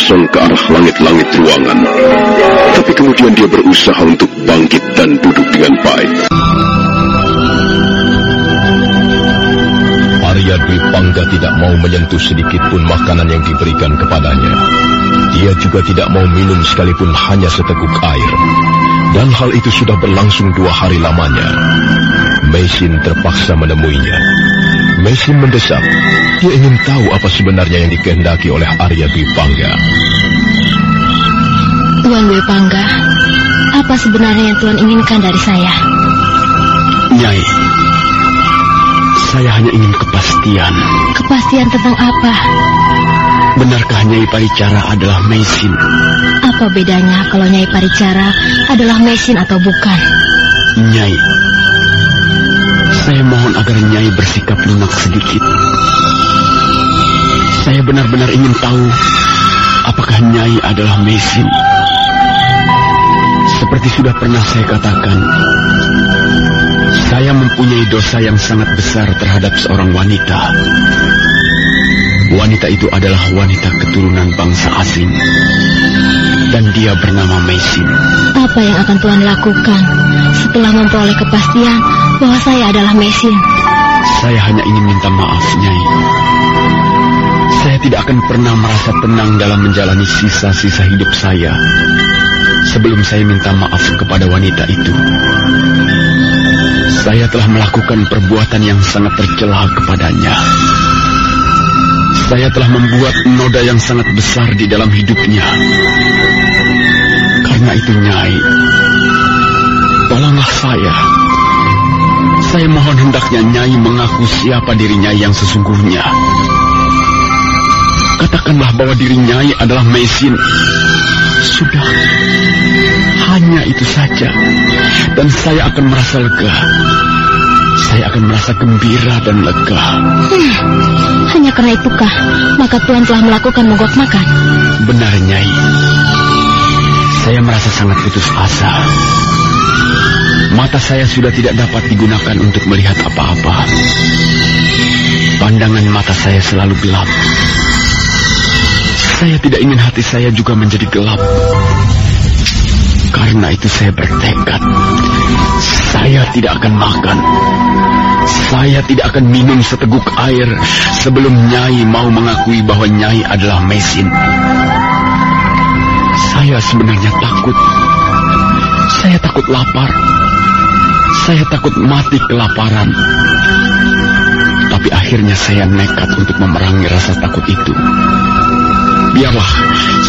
D: kosong ke arah langit-langit ruangan. Tapi kemudian dia berusaha untuk bangkit dan duduk dengan baik.
A: Arya Dwi Pangga tidak mau menyentuh sedikit pun makanan yang diberikan kepadanya. Dia juga tidak mau minum sekalipun hanya seteguk air. Dan hal itu sudah berlangsung dua hari lamanya. Mesin terpaksa menemuinya. Mesin mendesak. Dia ingin tahu apa sebenarnya yang dikehendaki oleh Arya Dwi Pangga.
E: Tuan Depangga, apa sebenarnya yang Tuan inginkan dari saya?
B: Nyai, saya hanya ingin kepastian.
E: Kepastian tentang apa?
B: Benarkah Nyai Paricara adalah Mesin?
E: Apa bedanya kalau Nyai Paricara adalah mesin atau bukan?
B: Nyai, saya mohon agar Nyai bersikap lunak sedikit. Saya benar-benar ingin tahu apakah Nyai adalah Mesin. Seperti sudah pernah saya katakan, saya mempunyai dosa yang sangat besar terhadap seorang wanita. Wanita itu adalah wanita keturunan bangsa asing. Dan dia bernama Mesin.
E: Apa yang akan Tuan lakukan setelah memperoleh kepastian bahwa saya adalah mesin?
B: Saya hanya ingin minta maaf, Nyai. Saya tidak akan pernah merasa tenang dalam menjalani sisa-sisa hidup saya sebelum saya minta maaf kepada wanita itu. Saya telah melakukan perbuatan yang sangat tercela kepadanya. Saya telah membuat noda yang sangat besar di dalam hidupnya. Karena itu, Nyai, tolonglah saya. Saya mohon hendaknya Nyai mengaku siapa diri Nyai yang sesungguhnya. Katakanlah bahwa diri Nyai adalah Mesin. Sudah, hanya itu saja. Dan saya akan merasa lega. Saya akan merasa gembira dan lega.
E: Hmm, hanya karena itukah maka Tuan telah melakukan mogok makan?
B: Benar, Nyai. Saya merasa sangat putus asa. Mata saya sudah tidak dapat digunakan untuk melihat apa-apa. Pandangan mata saya selalu gelap. Saya tidak ingin hati saya juga menjadi gelap. Karena itu saya bertekad. Saya tidak akan makan. Saya tidak akan minum seteguk air sebelum Nyai mau mengakui bahwa Nyai adalah Mesin. Saya sebenarnya takut. Saya takut lapar. Saya takut mati kelaparan. Tapi akhirnya saya nekat untuk memerangi rasa takut itu. Biarlah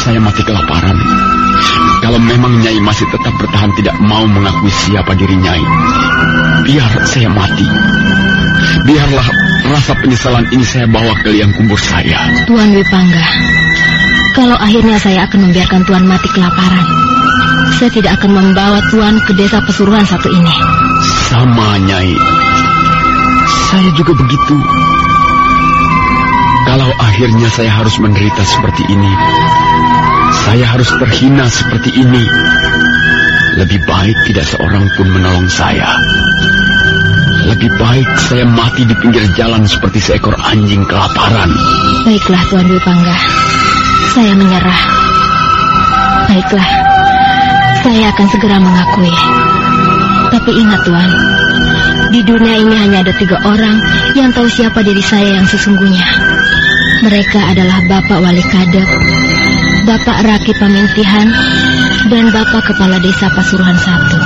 B: saya mati kelaparan. Kalau memang Nyai masih tetap bertahan tidak mau mengakui siapa diri Nyai, biar saya mati. Biarlah rasa penyesalan ini saya bawa ke liang kubur saya.
E: Tuan Wipangga, Kalau akhirnya saya akan membiarkan Tuan mati kelaparan, saya tidak akan membawa Tuan ke desa pesuruhan satu ini.
B: Sama, Nyai. Saya juga begitu. Kalau akhirnya saya harus menderita seperti ini, saya harus terhina seperti ini. Lebih baik tidak seorang pun menolong saya. Lebih baik saya mati di pinggir jalan seperti seekor anjing kelaparan.
E: Baiklah, Tuan Dwi. Saya menyerah. Baiklah, saya akan segera mengakui. Tapi ingat, Tuan, di dunia ini hanya ada tiga orang yang tahu siapa diri saya yang sesungguhnya. Mereka adalah Bapak Wali Kadep, Bapak Raki Pamintihan, dan Bapak Kepala Desa Pasuruhan Satu.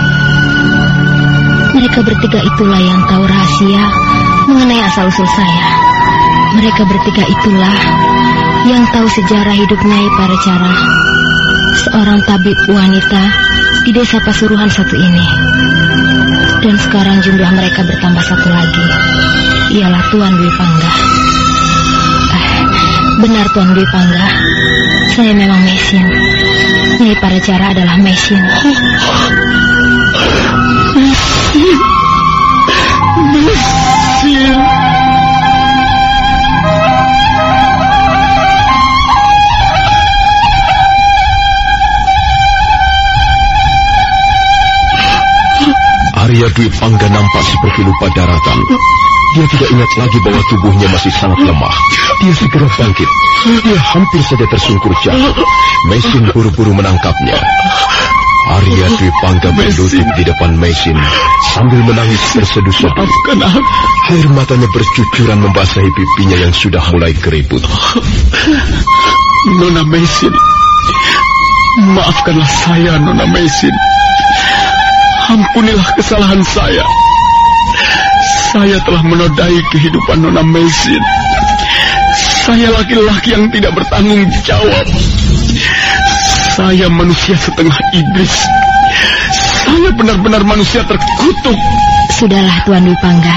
E: Mereka bertiga itulah yang tahu rahasia mengenai asal-usul saya. Mereka bertiga itulah yang tahu sejarah hidup Nyai Parecara, seorang tabib wanita di desa Pasuruhan satu ini. Dan sekarang jumlah mereka bertambah satu lagi. Ialah Tuan Dwi Pangga. Eh, benar Tuan Dwi Pangga. Saya memang mesin. Nyai Parecara adalah mesin.
B: Mesin. [laughs]
A: seperti lupa daratan. Dia tidak ingat lagi bahwa tubuhnya masih sangat lemah. Dia segera bangkit. Dia hampir saja tersungkur jatuh. Mesin buru-buru menangkapnya. Arya Dwi Pangga berlutut di depan mesin sambil menangis terseduh-seduh.
B: Maafkan aku.
A: Air matanya bercucuran membasahi pipinya yang sudah mulai keriput.
B: Nona Mesin. Maafkanlah saya, Nona Mesin. Ampunilah kesalahan saya. Saya telah menodai kehidupan Nona Mesin. Saya laki-laki yang tidak bertanggung jawab. Saya manusia setengah iblis. Saya benar-benar manusia terkutuk.
E: Sudahlah Tuan Dwi Pangga.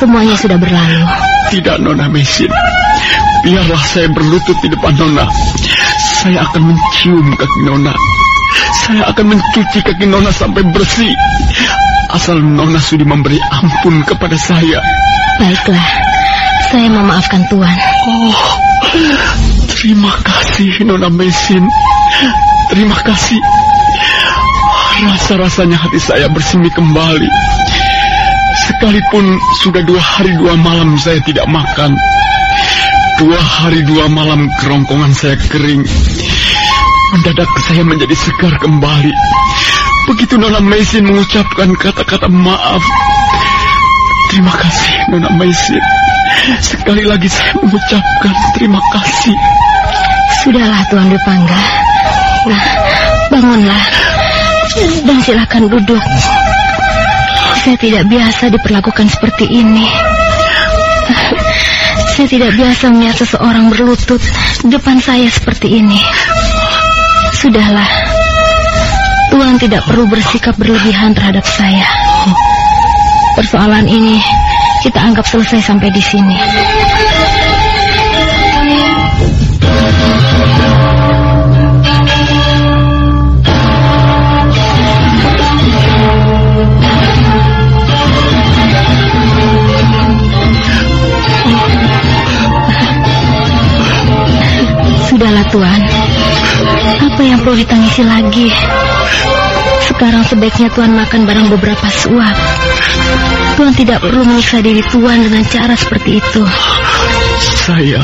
E: Semuanya sudah berlalu.
B: Tidak, Nona Mesin. Biarlah saya berlutut di depan Nona. Saya akan mencium kaki Nona. Saya akan mencuci kaki Nona sampai bersih. Asal Nona sudah memberi ampun kepada saya.
E: Baiklah, saya memaafkan Tuan.
B: Oh, terima kasih Nona Mesin. Terima kasih. Rasa-rasanya hati saya bersemi kembali. Sekalipun sudah dua hari dua malam saya tidak makan. Dua hari dua malam kerongkongan saya kering. Mendadak saya menjadi segar kembali. Begitu Nona Mesin mengucapkan kata-kata maaf. Terima kasih Nona Mesin. Sekali lagi saya mengucapkan terima kasih.
E: Sudahlah Tuan Dwi Pangga. Nah, bangunlah. Dan silakan duduk. Saya tidak biasa diperlakukan seperti ini. Saya tidak biasa melihat seseorang berlutut depan saya seperti ini. Sudahlah. Tuhan tidak perlu bersikap berlebihan terhadap saya. Persoalan ini kita anggap selesai sampai di sini. Sudahlah Tuan. Apa yang perlu ditangisi lagi? Sekarang sebaiknya Tuan makan barang beberapa suap. Tuan tidak perlu menyiksa diri Tuan dengan cara seperti itu.
B: Saya,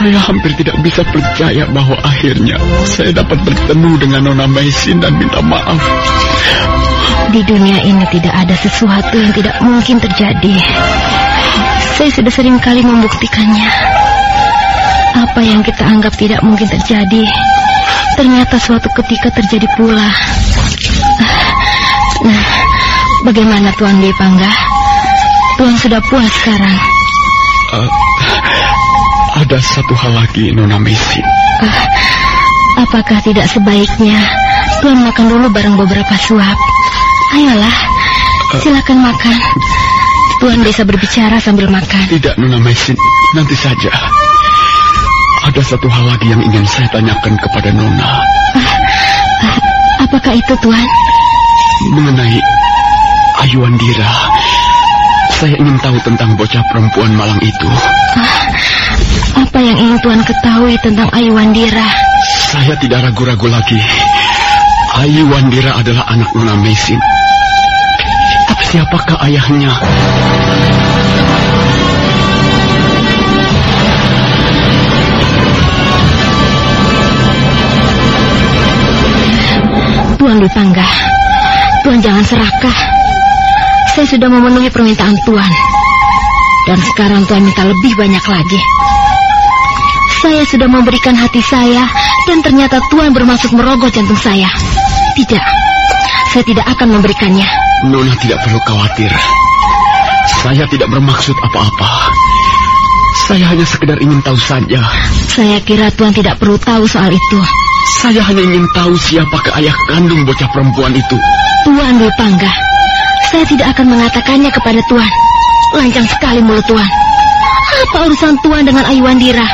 B: saya hampir tidak bisa percaya bahwa akhirnya saya dapat bertemu dengan Nona Mesin dan minta maaf.
E: Di dunia ini tidak ada sesuatu yang tidak mungkin terjadi. Saya sudah sering kali membuktikannya. Apa yang kita anggap tidak mungkin terjadi, ternyata suatu ketika terjadi pula. Nah, bagaimana Tuan Dwi Pangga? Tuan sudah puas sekarang.
B: Uh, ada satu hal lagi, Nona Mesin.
E: Uh, apakah tidak sebaiknya Tuan makan dulu bareng beberapa suap? Ayolah, silakan makan. Tuan bisa berbicara sambil makan.
B: Tidak, Nona Mesin. Nanti saja. Ada satu hal lagi yang ingin saya tanyakan kepada Nona.
E: Apakah itu, Tuan?
B: Mengenai Ayu Andira. Saya ingin tahu tentang bocah perempuan malang itu.
E: Apa yang ingin Tuan ketahui tentang Ayu Wandira?
B: Saya tidak ragu-ragu lagi. Ayu Wandira adalah anak Nona Mesin. Tapi siapakah ayahnya?
E: Tuan Dwi Pangga, Tuan jangan serakah. Saya sudah memenuhi permintaan Tuan. Dan sekarang Tuan minta lebih banyak lagi. Saya sudah memberikan hati saya dan ternyata Tuan bermaksud merogoh jantung saya. Tidak, saya tidak akan memberikannya.
B: Nona tidak perlu khawatir. Saya tidak bermaksud apa-apa. Saya hanya sekedar ingin tahu saja.
E: Saya kira Tuan tidak perlu tahu soal itu.
B: Saya hanya ingin tahu siapakah ayah kandung bocah perempuan itu.
E: Tuan Dwi Pangga, saya tidak akan mengatakannya kepada Tuan. Lancang sekali mulut Tuan. Apa urusan Tuan dengan Ayuandira?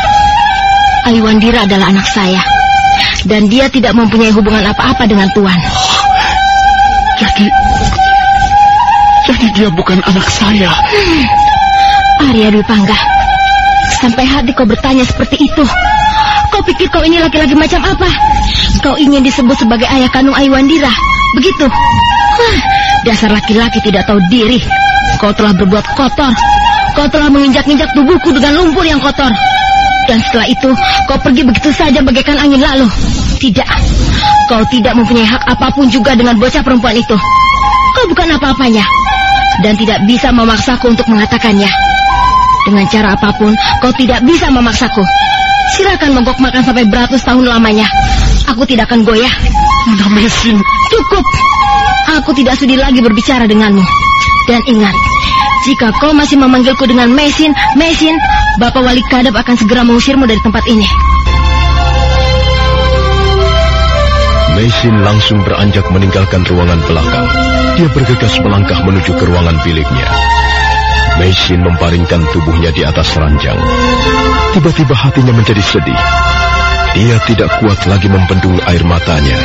E: Ayuandira adalah anak saya. Dan dia tidak mempunyai hubungan apa-apa dengan Tuan.
B: Jadi... Jadi dia bukan anak saya.
E: Arya Dwi Pangga, sampai hati kau bertanya seperti itu. Kau pikir kau ini laki-laki macam apa? Kau ingin disebut sebagai ayah kandung Ayuandira, begitu? Hah, dasar laki-laki tidak tahu diri. Kau telah berbuat kotor. Kau telah menginjak-injak tubuhku dengan lumpur yang kotor. Dan setelah itu, kau pergi begitu saja bagaikan angin lalu. Tidak, kau tidak mempunyai hak apa pun juga dengan bocah perempuan itu. Kau bukan apa-apanya. Dan tidak bisa memaksaku untuk mengatakannya. Dengan cara apa pun, kau tidak bisa memaksaku. Silakan mogok makan sampai beratus tahun lamanya. Aku tidak akan goyah.
B: Nona Mesin.
E: Cukup. Aku tidak sudi lagi berbicara denganmu. Dan ingat, jika kau masih memanggilku dengan Mesin, Mesin, Bapak Wali Kadap akan segera mengusirmu dari tempat ini.
A: Mesin langsung beranjak meninggalkan ruangan belakang. Dia bergegas melangkah menuju ke ruangan biliknya. Mesin memparingkan tubuhnya di atas ranjang. Tiba-tiba hatinya menjadi sedih. Dia tidak kuat lagi membendung air matanya.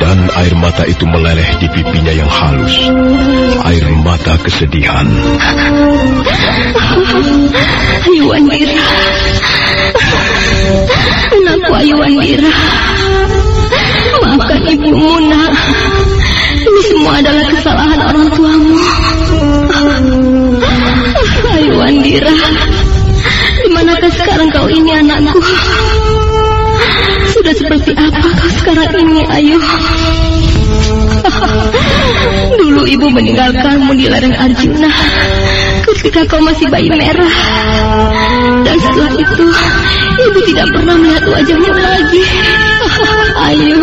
A: Dan air mata itu meleleh di pipinya yang halus. Air mata kesedihan.
E: Ayu Wandira. Anakku Ayu Wandira. Maafkan ibumu, nak. Ini semua adalah kesalahan orang tuamu. Ayu Wandira. Di manakah sekarang kau ini anakku? Sudah seperti apa kau sekarang ini, Ayu? Dulu ibu meninggalkanmu di lereng Arjuna ketika kau masih bayi merah. Dan setelah itu, ibu tidak pernah melihat wajahmu lagi. Ayu,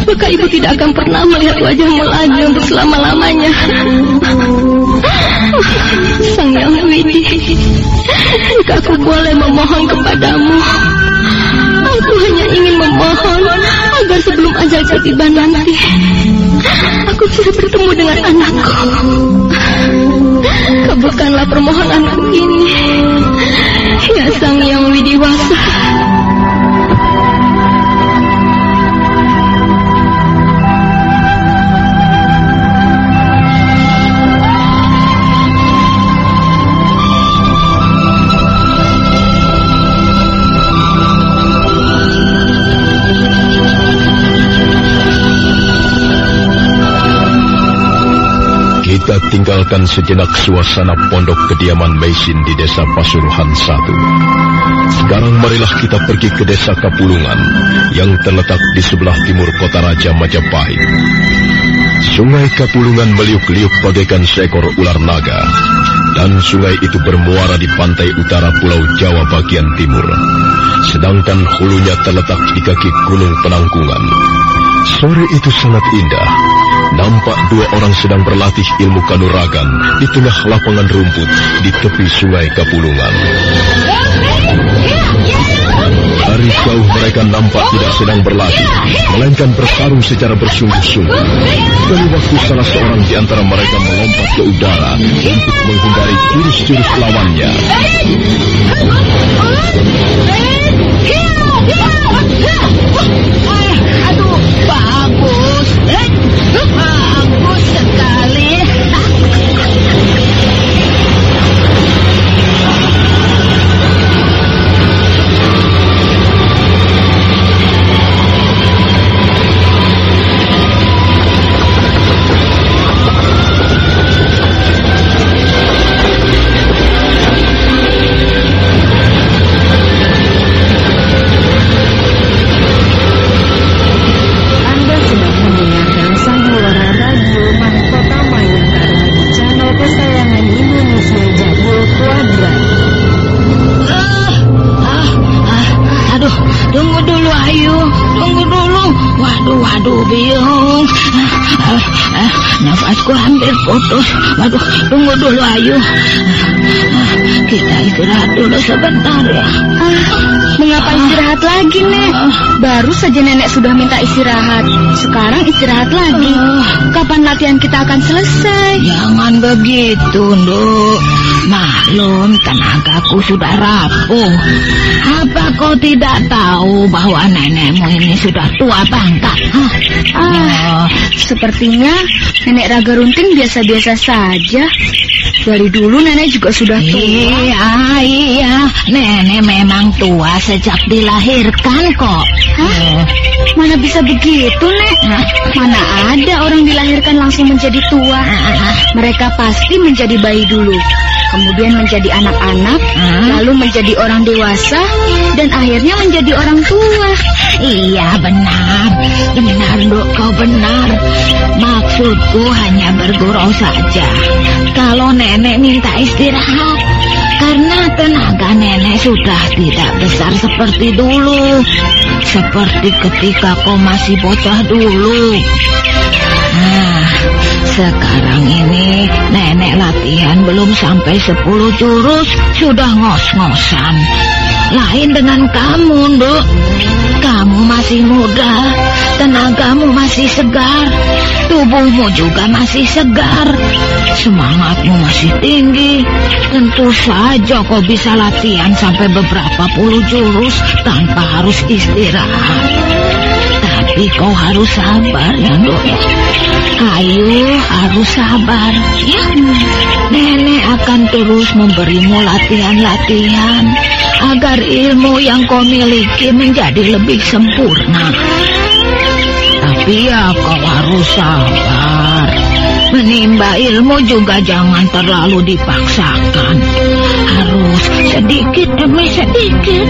E: apakah ibu tidak akan pernah melihat wajahmu lagi untuk selama-lamanya? Sang Yang Widi, jika aku boleh memohon kepadamu, aku hanya ingin memohon agar sebelum ajalku tiba nanti, aku bisa bertemu dengan anakku. Kabulkanlah permohonanku ini, ya Sang Yang Widiwasa.
A: Tinggalkan sejenak suasana pondok kediaman Meisin di desa Pasuruhan satu. Sekarang marilah kita pergi ke desa Kapulungan yang terletak di sebelah timur kota Raja Majapahit. Sungai Kapulungan meliuk-liuk bagaikan seekor ular naga dan sungai itu bermuara di pantai utara Pulau Jawa bagian timur. Sedangkan hulunya terletak di kaki Gunung Penangkungan. Sore itu sangat indah. Nampak dua orang sedang berlatih ilmu kanuragan di tengah lapangan rumput di tepi sungai Kapulungan. Dari jauh mereka nampak tidak sedang berlatih, melainkan bertarung secara bersungguh-sungguh. Dan waktu salah seorang di antara mereka melompat ke udara untuk menghindari jurus-jurus lawannya.
F: Aduh, bagus. Bagus sekali. Dulu Ayu. Ah, ah, kita istirahat dulu sebentar ya.
G: Mengapa istirahat lagi, Nek? Baru saja nenek sudah minta istirahat. Sekarang istirahat lagi. Kapan latihan kita akan selesai?
F: Jangan begitu, Nduk. Maklum, tenagaku sudah rapuh. Apa kau tidak tahu bahwa nenekmu ini sudah tua bangka? Hah?
G: Ah, sepertinya nenek Raga Runting biasa-biasa saja. Dari dulu nenek juga sudah tua.
F: Iya, iya. Nenek memang tua sejak dilahirkan kok.
G: Hah? Mana bisa begitu, Nek? Mana ada orang dilahirkan langsung menjadi tua. Mereka pasti menjadi bayi dulu, kemudian menjadi anak-anak,
F: Hmm.
G: lalu menjadi orang dewasa, dan akhirnya menjadi orang tua.
F: Iya benar, benar Nduk, kau benar. Maksudku hanya bergurau saja. Kalau nenek minta istirahat, karena tenaga nenek sudah tidak besar seperti dulu. Seperti ketika kau masih bocah dulu. Nah, sekarang ini nenek latihan belum sampai 10 jurus, sudah ngos-ngosan. Lain dengan kamu, Nduk. Kamu masih muda, tenagamu masih segar, tubuhmu juga masih segar, semangatmu masih tinggi. Tentu saja kau bisa latihan sampai beberapa puluh jurus tanpa harus istirahat. Tapi kau harus sabar Nduk. ya. Ayo harus sabar, ya. Nenek akan terus memberimu latihan-latihan agar ilmu yang kau miliki menjadi lebih sempurna. Tapi ya kau harus sabar. Menimba ilmu juga jangan terlalu dipaksakan. Harus sedikit demi sedikit.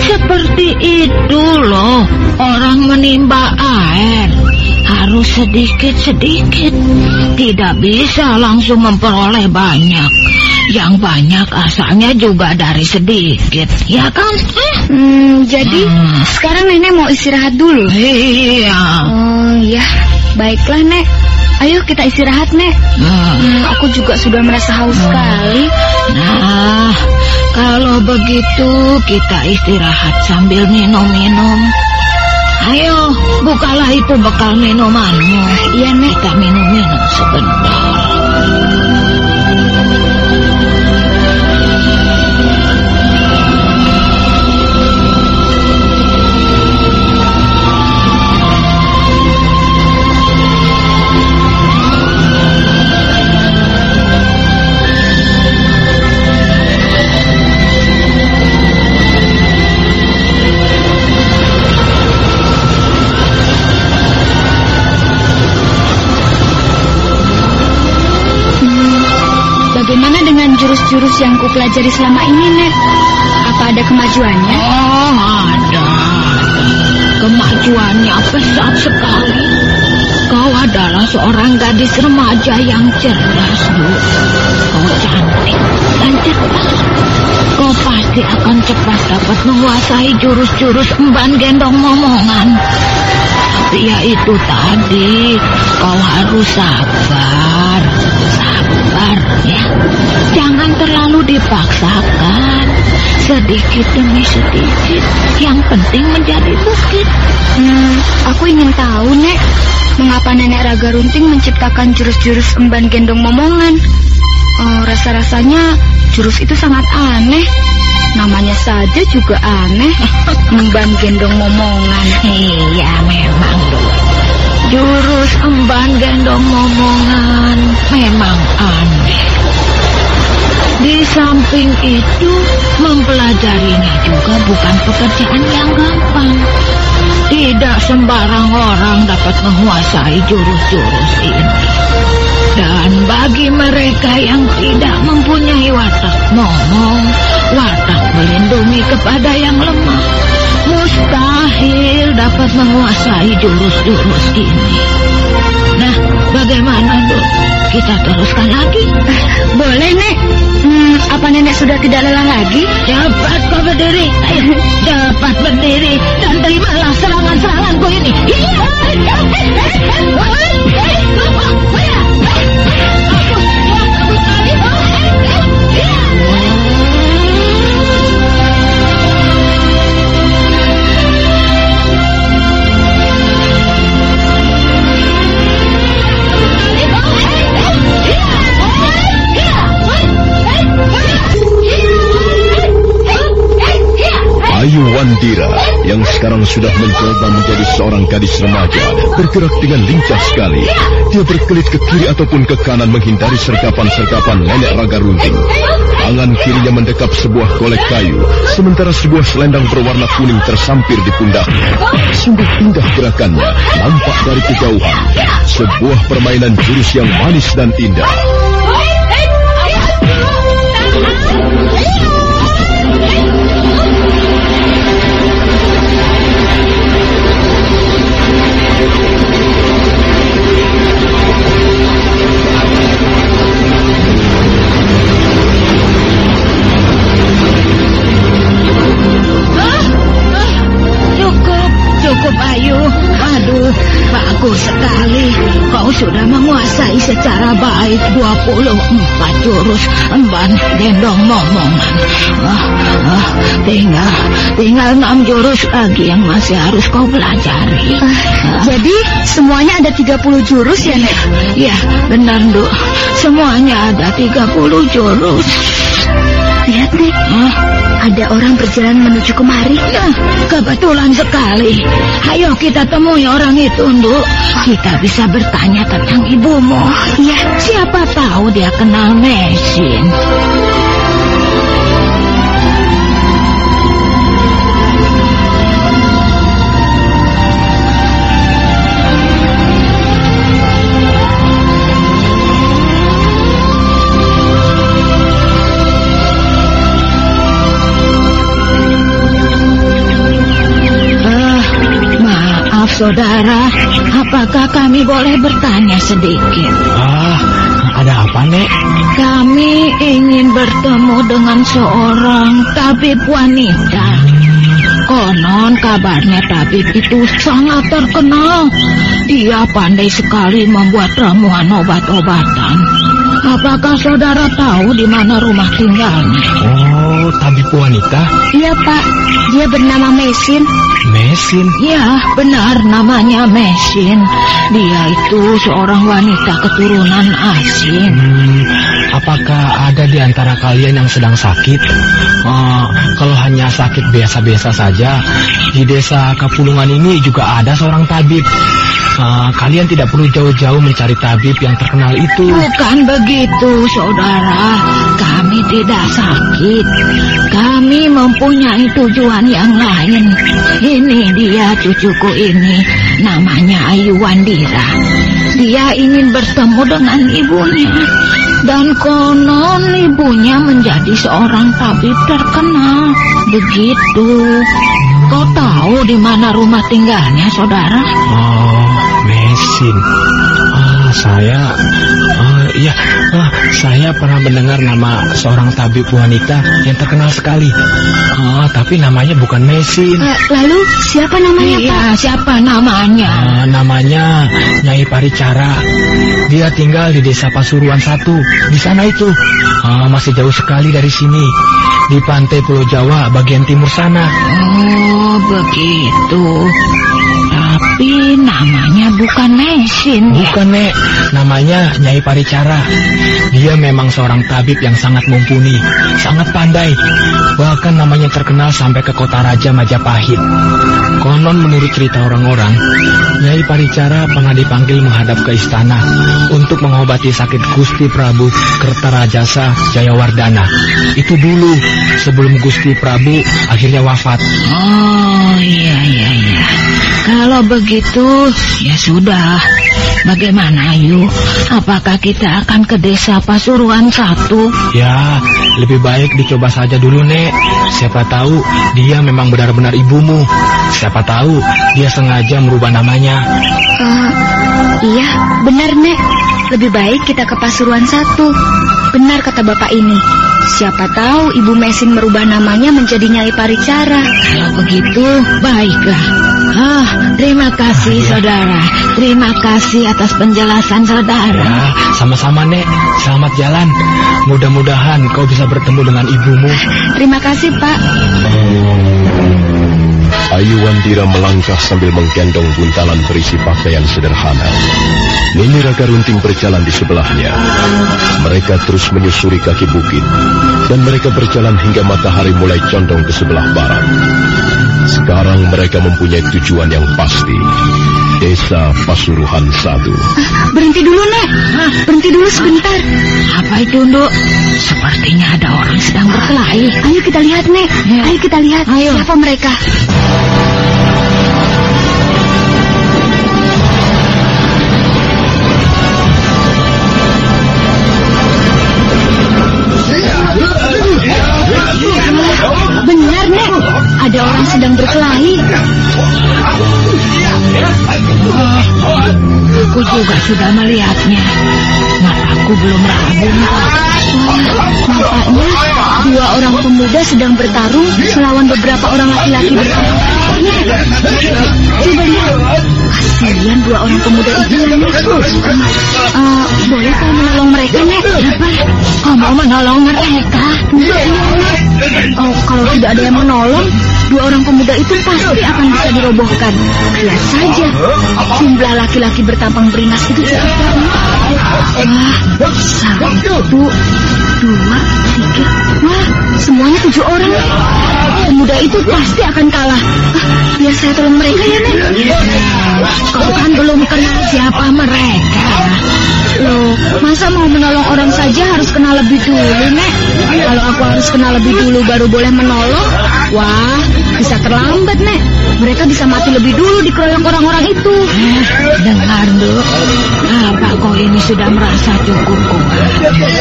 F: Seperti itu loh orang menimba air. Harus sedikit-sedikit. Tidak bisa langsung memperoleh banyak. Yang banyak asalnya juga dari sedikit. Ya kan?
G: Hmm, jadi
F: Hmm.
G: sekarang nenek mau istirahat dulu.
F: Iya.
G: Oh ya, baiklah Nek. Ayo kita istirahat Nek.
F: Hmm.
G: Hmm, aku juga sudah merasa haus sekali.
F: Nah, kalau begitu kita istirahat sambil minum-minum. Ayo, bukalah itu bekal minumanmu. Iya, Nek. Kita minum-minum sebentar.
G: Yang kupelajari selama ini Nek? Apa ada kemajuannya?
F: Oh, ada. Kemajuannya pesat sekali. Kau adalah seorang gadis remaja yang cerdas, Bu. Kau cantik dan cepat. Kau pasti akan cepat dapat menguasai jurus-jurus emban gendong momongan. Tapi ya itu tadi, kau harus sabar. Sabar, ya. Jangan terlalu dipaksakan. sedikit demi sedikit. Yang penting menjadi bukit.
G: Hmm, aku ingin tahu, Nek. Mengapa Nenek Raga Runting menciptakan jurus-jurus emban gendong momongan? Oh, rasa-rasanya jurus itu sangat aneh. Namanya saja juga aneh. [laughs] Emban gendong momongan.
F: Iya, memang, Duk. Jurus emban gendong momongan memang aneh. Di samping itu, mempelajarinya juga bukan pekerjaan yang gampang. Tidak sembarang orang dapat menguasai jurus-jurus ini. Dan bagi mereka yang tidak mempunyai watak momong, watak melindungi kepada yang lemah, mustahil dapat menguasai jurus-jurus ini. Nah, bagaimana, Duk? Kita teruskan lagi?
G: Boleh, Nek. Hmm, apa Nenek sudah tidak lelah lagi?
F: Cepat kau berdiri. Ayo, cepat berdiri dan terimalah serangan-seranganku ini. Iya.
A: Ayu Wandira yang sekarang sudah mencoba menjadi seorang gadis remaja bergerak dengan lincah sekali. Dia berkelit ke kiri ataupun ke kanan menghindari sergapan-sergapan nenek raga runting. Tangan kirinya mendekap sebuah golek kayu, sementara sebuah selendang berwarna kuning tersampir di pundaknya. Sungguh indah gerakannya, nampak dari kejauhan. Sebuah permainan jurus yang manis dan indah.
F: Baik 24 jurus emban gendong momongan. Ah, ah, tinggal, tinggal enam jurus lagi yang masih harus kau pelajari. Ah,
G: Jadi, semuanya ada 30 jurus ya, Nek?
F: ya, benar, Duk. Semuanya ada 30 jurus.
G: Lihat, Nek.
F: Ah,
G: Ada orang berjalan menuju kemari.
F: Ya, kebetulan sekali. Ayo kita temui orang itu, Nduk. Kita bisa bertanya tentang ibumu. Iya, siapa tahu dia kenal mesin. Saudara, apakah kami boleh bertanya sedikit?
H: Ah, ada apa, Nek?
F: Kami ingin bertemu dengan seorang tabib wanita. Konon kabarnya tabib itu sangat terkenal. Dia pandai sekali membuat ramuan obat-obatan. Apakah saudara tahu di mana rumah tinggalnya?
H: Oh, tabib wanita,
G: Iya, Pak. Dia bernama Mesin.
H: mesin.
F: Ya, benar namanya Mesin. Dia itu seorang wanita keturunan asin.
H: Hmm, apakah ada di antara kalian yang sedang sakit? Ah, kalau hanya sakit biasa-biasa saja, di desa Kapulungan ini juga ada seorang tabib. Ah, kalian tidak perlu jauh-jauh mencari tabib yang terkenal itu.
F: Bukan begitu, saudara. Kami tidak sakit. Kami mempunyai tujuan yang lain. Ini dia cucuku ini. Namanya Ayu Wandira. Dia ingin bertemu dengan ibunya. Dan konon ibunya menjadi seorang tabib terkenal. Begitu. Kau tahu di mana rumah tinggalnya, saudara?
H: Oh, mesin. Saya, ah, ya, ah, saya pernah mendengar nama seorang tabib wanita yang terkenal sekali. Ah, tapi namanya bukan mesin.
G: Eh, lalu, siapa namanya, Pak?
F: Iya, siapa namanya?
H: Ah, namanya Nyai Paricara. Dia tinggal di desa Pasuruan satu. Di sana itu. Ah, masih jauh sekali dari sini. Di pantai Pulau Jawa bagian timur sana.
F: Oh, begitu. Tapi namanya bukan Mesin ya?
H: Bukan, Nek. Namanya Nyai Paricara. Dia memang seorang tabib yang sangat mumpuni, sangat pandai. Bahkan namanya terkenal sampai ke kota Raja Majapahit. Konon menurut cerita orang-orang, Nyai Paricara pernah dipanggil menghadap ke istana untuk mengobati sakit Gusti Prabu Kertarajasa Jayawardana. Itu dulu, sebelum Gusti Prabu akhirnya wafat.
F: Oh, iya, iya, iya. Kalau begitu, ya sudah. Bagaimana, Ayu? Apakah kita akan ke desa Pasuruan satu?
H: Ya, lebih baik dicoba saja dulu, Nek. Siapa tahu dia memang benar-benar ibumu. Siapa tahu dia sengaja merubah namanya.
G: Eh, iya, benar, Nek. Lebih baik kita ke Pasuruan satu. Benar kata bapak ini. Siapa tahu Ibu Mesin merubah namanya menjadi Nyai Paricara.
F: Kalau begitu, baiklah. Ah, terima kasih, saudara. Terima kasih atas penjelasan saudara.
H: Ya, sama-sama, Nek. Selamat jalan. Mudah-mudahan kau bisa bertemu dengan ibumu.
G: Terima kasih, Pak.
A: Ayu Wandira melangkah sambil menggendong buntalan berisi pakaian sederhana. Nini Raka Runting berjalan di sebelahnya. Mereka terus menyusuri kaki bukit, dan mereka berjalan hingga matahari mulai condong ke sebelah barat. Sekarang mereka mempunyai tujuan yang pasti. Desa Pasuruhan Satu.
G: Berhenti dulu, Nek. Berhenti dulu sebentar.
F: Apa itu, Nduk? Sepertinya ada orang sedang berkelahi.
G: Ayo kita lihat, Nek.
F: Ya.
G: Ayo kita lihat
F: Ayo.
G: siapa mereka. Benar, Orang sedang berkelahi.
F: Aku juga sudah melihatnya. Mataku belum rabun.
G: Nampaknya dua orang pemuda sedang bertarung melawan beberapa orang laki-laki bertarung. Coba lihat. Kasihan dua orang pemuda itu ya, Nek. Eh, boleh saya menolong mereka, Nek? Apa?
F: Kau mau menolong mereka?
G: Oh, kalau tidak ada yang menolong, dua orang pemuda itu pasti akan bisa dirobohkan. Lihat saja, jumlah laki-laki bertampang beringas itu cukup banyak. Wah, satu, dua, tiga, wah, semuanya tujuh orang. Pemuda itu pasti akan kalah. Ah, biar saya tolong mereka ya, Nek.
F: Kau kan belum kenal siapa mereka.
G: Loh, masa mau menolong orang saja harus kenal lebih dulu, Nek? Kalau aku harus kenal lebih dulu baru boleh menolong, wah, bisa terlambat, Nek. Mereka bisa mati lebih dulu dikeroyok orang-orang itu.
F: Eh, dengar, Nduk. Apa kau ini sudah merasa cukup kuat?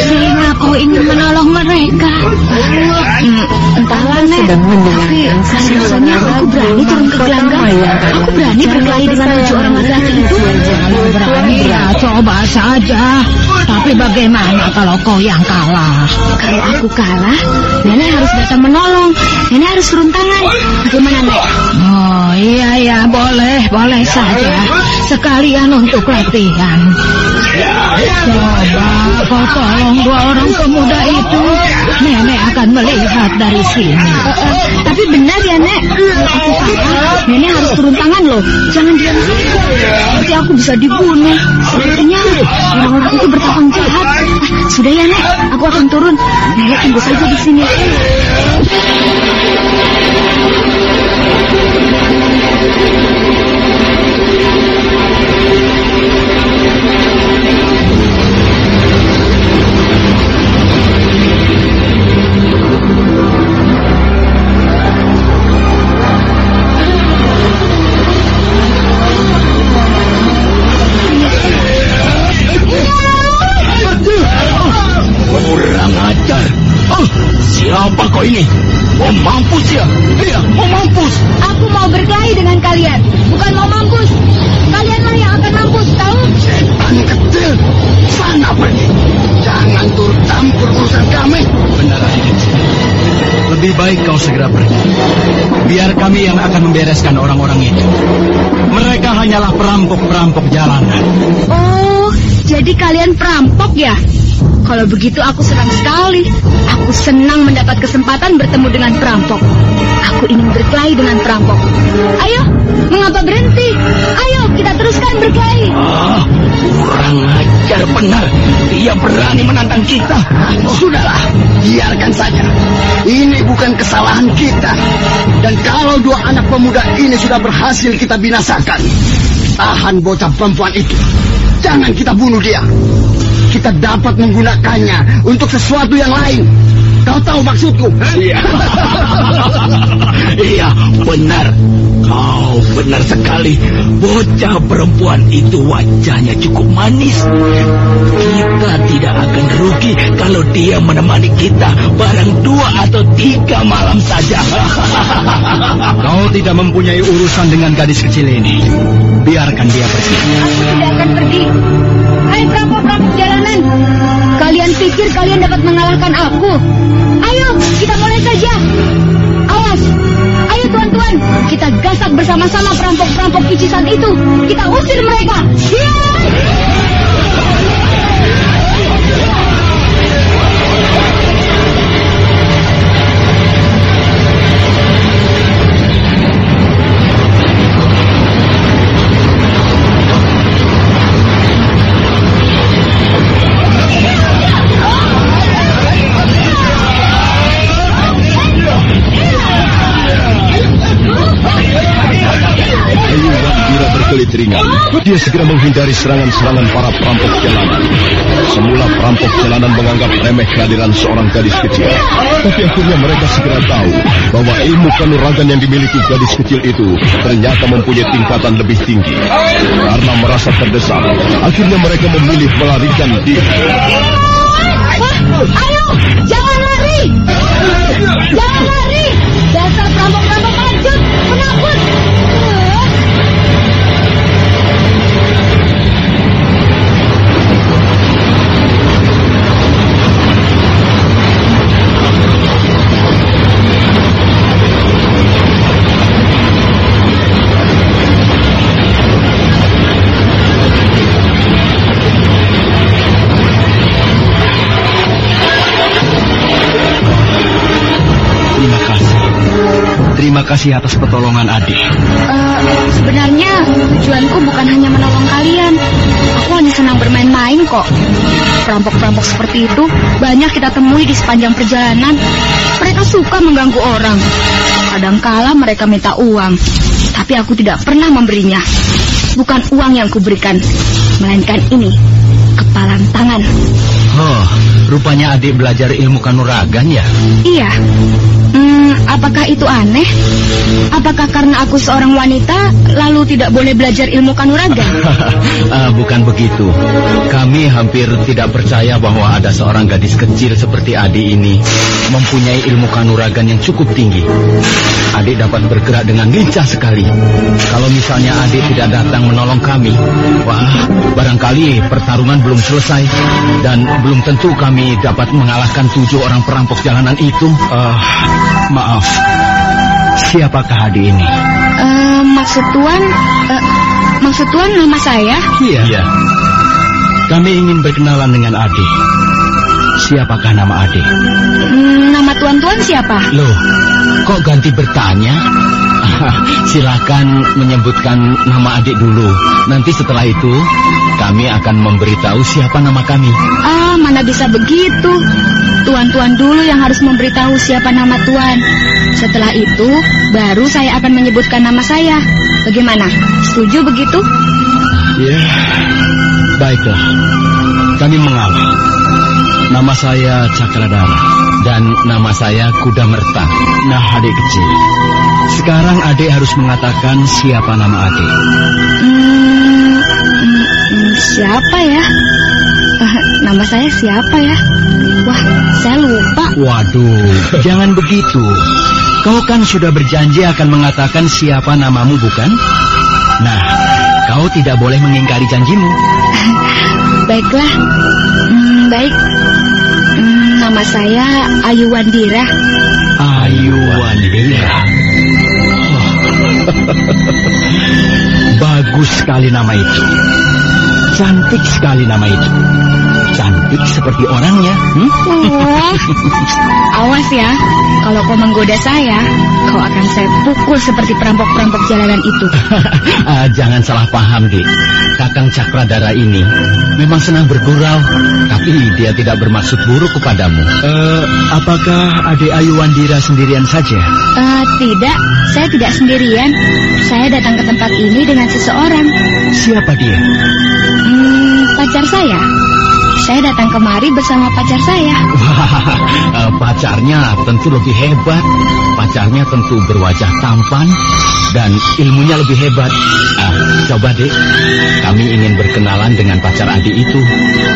F: Sehingga kau ingin menolong mereka.
G: Hmm, entahlah, Nek. Tapi rasanya aku berani turun ke gelanggang. Aku berani berkelahi dengan tujuh orang laki-laki itu.
F: Berani ya, coba saja. Tapi bagaimana kalau kau yang kalah?
G: Kalau aku kalah, Nenek harus datang menolong. Nenek harus turun tangan. Bagaimana, Nek?
F: Oh iya ya boleh boleh saja sekalian untuk latihan. Coba kau tolong dua orang pemuda itu. Nenek akan melihat dari sini.
G: Eh, eh, tapi benar ya, Nek. Aku kalah, Nenek harus turun tangan loh. Jangan diam saja. Nanti aku bisa dibunuh. Sepertinya orang-orang itu bertapang jahat. Ah, sudah ya, Nek. Aku akan turun. Nenek tunggu saja di sini.
I: Perampok-perampok jalanan.
G: Oh, Jadi kalian perampok ya? Kalau begitu aku senang sekali. Aku senang mendapat kesempatan bertemu dengan perampok. Aku ingin berkelahi dengan perampok. Ayo, mengapa berhenti? Ayo, kita teruskan berkelahi.
J: Ah, kurang ajar benar. Dia berani menantang kita. Sudahlah, biarkan saja. Ini bukan kesalahan kita. Dan kalau dua anak pemuda ini sudah berhasil kita binasakan, tahan bocah perempuan itu. Jangan kita bunuh dia kita dapat menggunakannya untuk sesuatu yang lain. Kau tahu maksudku? Iya. [laughs] iya, benar. Kau benar sekali. Bocah perempuan itu wajahnya cukup manis. Kita tidak akan rugi kalau dia menemani kita barang dua atau tiga malam saja. [laughs]
I: Kau tidak mempunyai urusan dengan gadis kecil ini. Biarkan dia pergi.
G: Aku tidak akan pergi. Hai perampok-perampok jalanan. Pikir kalian dapat mengalahkan aku? Ayo, kita mulai saja. Awas. Ayo tuan-tuan, kita gasak bersama-sama perampok-perampok picisan itu. Kita usir mereka. Yeah!
A: Berkelit ringan. Dia segera menghindari serangan-serangan para perampok jalanan. Semula perampok jalanan menganggap remeh kehadiran seorang gadis kecil. Tapi akhirnya mereka segera tahu bahwa ilmu kanuragan yang dimiliki gadis kecil itu ternyata mempunyai tingkatan lebih tinggi. Karena merasa terdesak, akhirnya mereka memilih melarikan diri.
G: Ayo, jangan lari! Jangan lari! Dasar perampok-perampok penakut!
I: Terima kasih atas pertolongan adik.
G: Uh, sebenarnya tujuanku bukan hanya menolong kalian. Aku hanya senang bermain-main kok. Perampok-perampok seperti itu banyak kita temui di sepanjang perjalanan. Mereka suka mengganggu orang. Kadangkala mereka minta uang, tapi aku tidak pernah memberinya. Bukan uang yang kuberikan, melainkan ini, kepalan tangan.
I: Oh, rupanya adik belajar ilmu kanuragan ya?
G: Iya, Hmm, apakah itu aneh? Apakah karena aku seorang wanita lalu tidak boleh belajar ilmu kanuragan?
I: uh, [laughs] bukan begitu. Kami hampir tidak percaya bahwa ada seorang gadis kecil seperti Adi ini mempunyai ilmu kanuragan yang cukup tinggi. Adik dapat bergerak dengan lincah sekali. Kalau misalnya Adik tidak datang menolong kami, wah, barangkali pertarungan belum selesai dan belum tentu kami dapat mengalahkan tujuh orang perampok jalanan itu. Uh, Maaf, siapakah Hadi ini?
G: Uh, maksud Tuan, uh, maksud Tuan nama saya?
I: Iya. iya. Kami ingin berkenalan dengan Adi. Siapakah nama Adi?
G: Hmm, nama Tuan-Tuan siapa?
I: Loh, kok ganti bertanya? [laughs] Silakan menyebutkan nama adik dulu. Nanti setelah itu kami akan memberitahu siapa nama kami.
G: Ah, mana bisa begitu? Tuan-tuan dulu yang harus memberitahu siapa nama tuan. Setelah itu, baru saya akan menyebutkan nama saya. Bagaimana? Setuju begitu?
I: Ya, baiklah. Kami mengalah. Nama saya Cakradara dan nama saya Kuda Merta. Nah, adik kecil. Sekarang adik harus mengatakan siapa nama adik.
G: Hmm, hmm, siapa ya? Nama saya siapa ya? Wah, saya lupa.
I: Waduh, jangan begitu. Kau kan sudah berjanji akan mengatakan siapa namamu, bukan? Nah, kau tidak boleh mengingkari janjimu. [laughs]
G: Baiklah, hmm, baik. Hmm, nama saya Ayu Wandira.
I: Ayu Wandira. Oh. [laughs] Bagus sekali nama itu. Cantik sekali nama itu. Cantik seperti orangnya. Hmm?
G: Wah, awas ya. Kalau kau menggoda saya, kau akan saya pukul seperti perampok-perampok jalanan itu. [laughs]
I: Ah, jangan salah paham, Dik. Kakang Cakradara ini memang senang bergurau, tapi dia tidak bermaksud buruk kepadamu.
H: Eh, apakah adik Ayu Wandira sendirian saja?
G: Eh, tidak, saya tidak sendirian. Saya datang ke tempat ini dengan seseorang.
H: Siapa dia?
G: Hmm, pacar saya. Saya datang kemari bersama pacar saya.
I: Wah, eh, pacarnya tentu lebih hebat. Pacarnya tentu berwajah tampan dan ilmunya lebih hebat. Ah, coba dek, kami ingin berkenalan dengan pacar adik itu.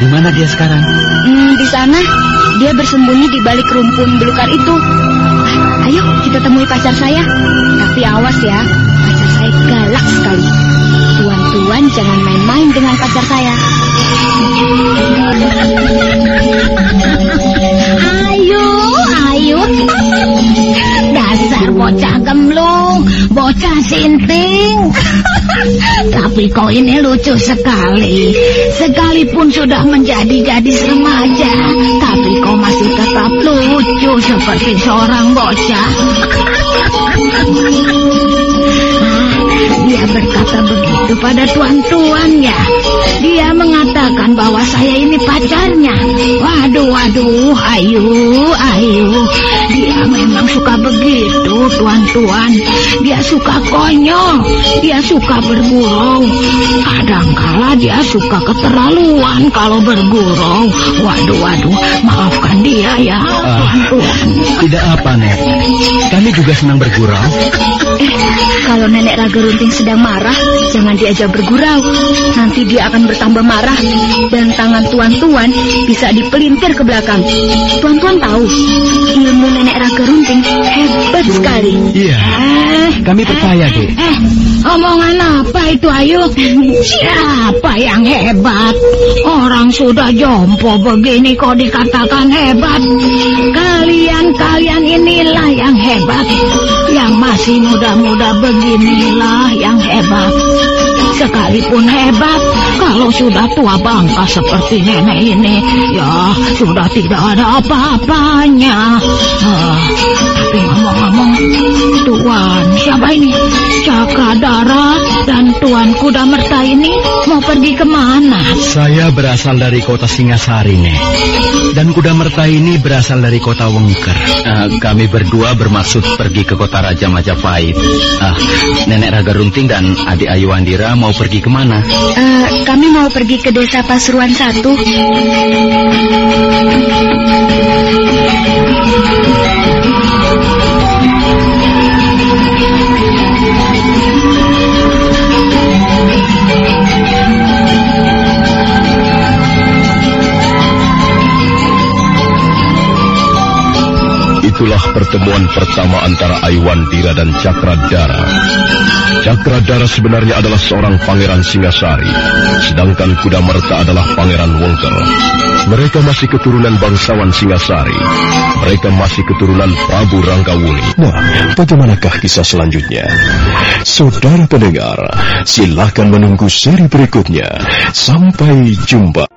I: Di mana dia sekarang?
G: Hmm, di sana. Dia bersembunyi di balik rumpun belukar itu. Ayo kita temui pacar saya. Tapi awas ya, pacar saya galak sekali. Tuan-tuan jangan main-main dengan pacar saya.
F: Ayo, ayo. Dasar bocah gemblung, bocah sinting. Tapi kau ini lucu sekali. Sekalipun sudah menjadi gadis remaja, tapi kau masih tetap lucu seperti seorang bocah. Dia berkata begitu pada tuan-tuannya. Dia mengatakan bahwa saya ini pacarnya. Waduh, waduh, ayu, ayu. Dia memang suka begitu, tuan-tuan. Dia suka konyol. Dia suka bergurau. Kadangkala dia suka keterlaluan kalau bergurau. Waduh, waduh, maafkan dia ya, tuan-tuan.
I: Tidak apa, Nek. Kami juga senang bergurau.
G: Eh, kalau nenek Raga Runting sedang marah, jangan diajak bergurau. Nanti dia akan bertambah marah dan tangan tuan-tuan bisa dipelintir ke belakang. Tuan-tuan tahu, ilmu nenek Raga Runting hebat sekali.
H: Iya,
G: Eh,
H: kami percaya, Dek.
F: Eh, omongan apa itu Ayu? Siapa yang hebat? Orang sudah jompo begini kok dikatakan hebat. Kalian-kalian inilah yang hebat. Yang masih muda-muda beginilah yang hebat. Sekalipun hebat, kalau sudah tua bangka seperti nenek ini, ya sudah tidak ada apa-apanya. Ah, tapi ngomong-ngomong, Tuan, siapa ini? Cakradara dan Tuan Kuda Merta ini mau pergi ke mana?
H: Saya berasal dari kota Singasari, Nek. Dan kuda merta ini berasal dari kota Wengker.
I: Ah, kami berdua bermaksud pergi ke kota Raja Majapahit. Ah, Nenek Raga Runting dan adik Ayu Wandira mau pergi ke mana?
G: Eh, kami mau pergi ke desa Pasuruan satu.
A: Itulah pertemuan pertama antara Aiwandira dan Cakradara. Cakradara sebenarnya adalah seorang pangeran Singasari, sedangkan Kuda Merta adalah pangeran Wongker. Mereka masih keturunan bangsawan Singasari. Mereka masih keturunan Prabu Rangkawuni.
D: Nah, bagaimanakah kisah selanjutnya? Saudara pendengar, silakan menunggu seri berikutnya. Sampai jumpa.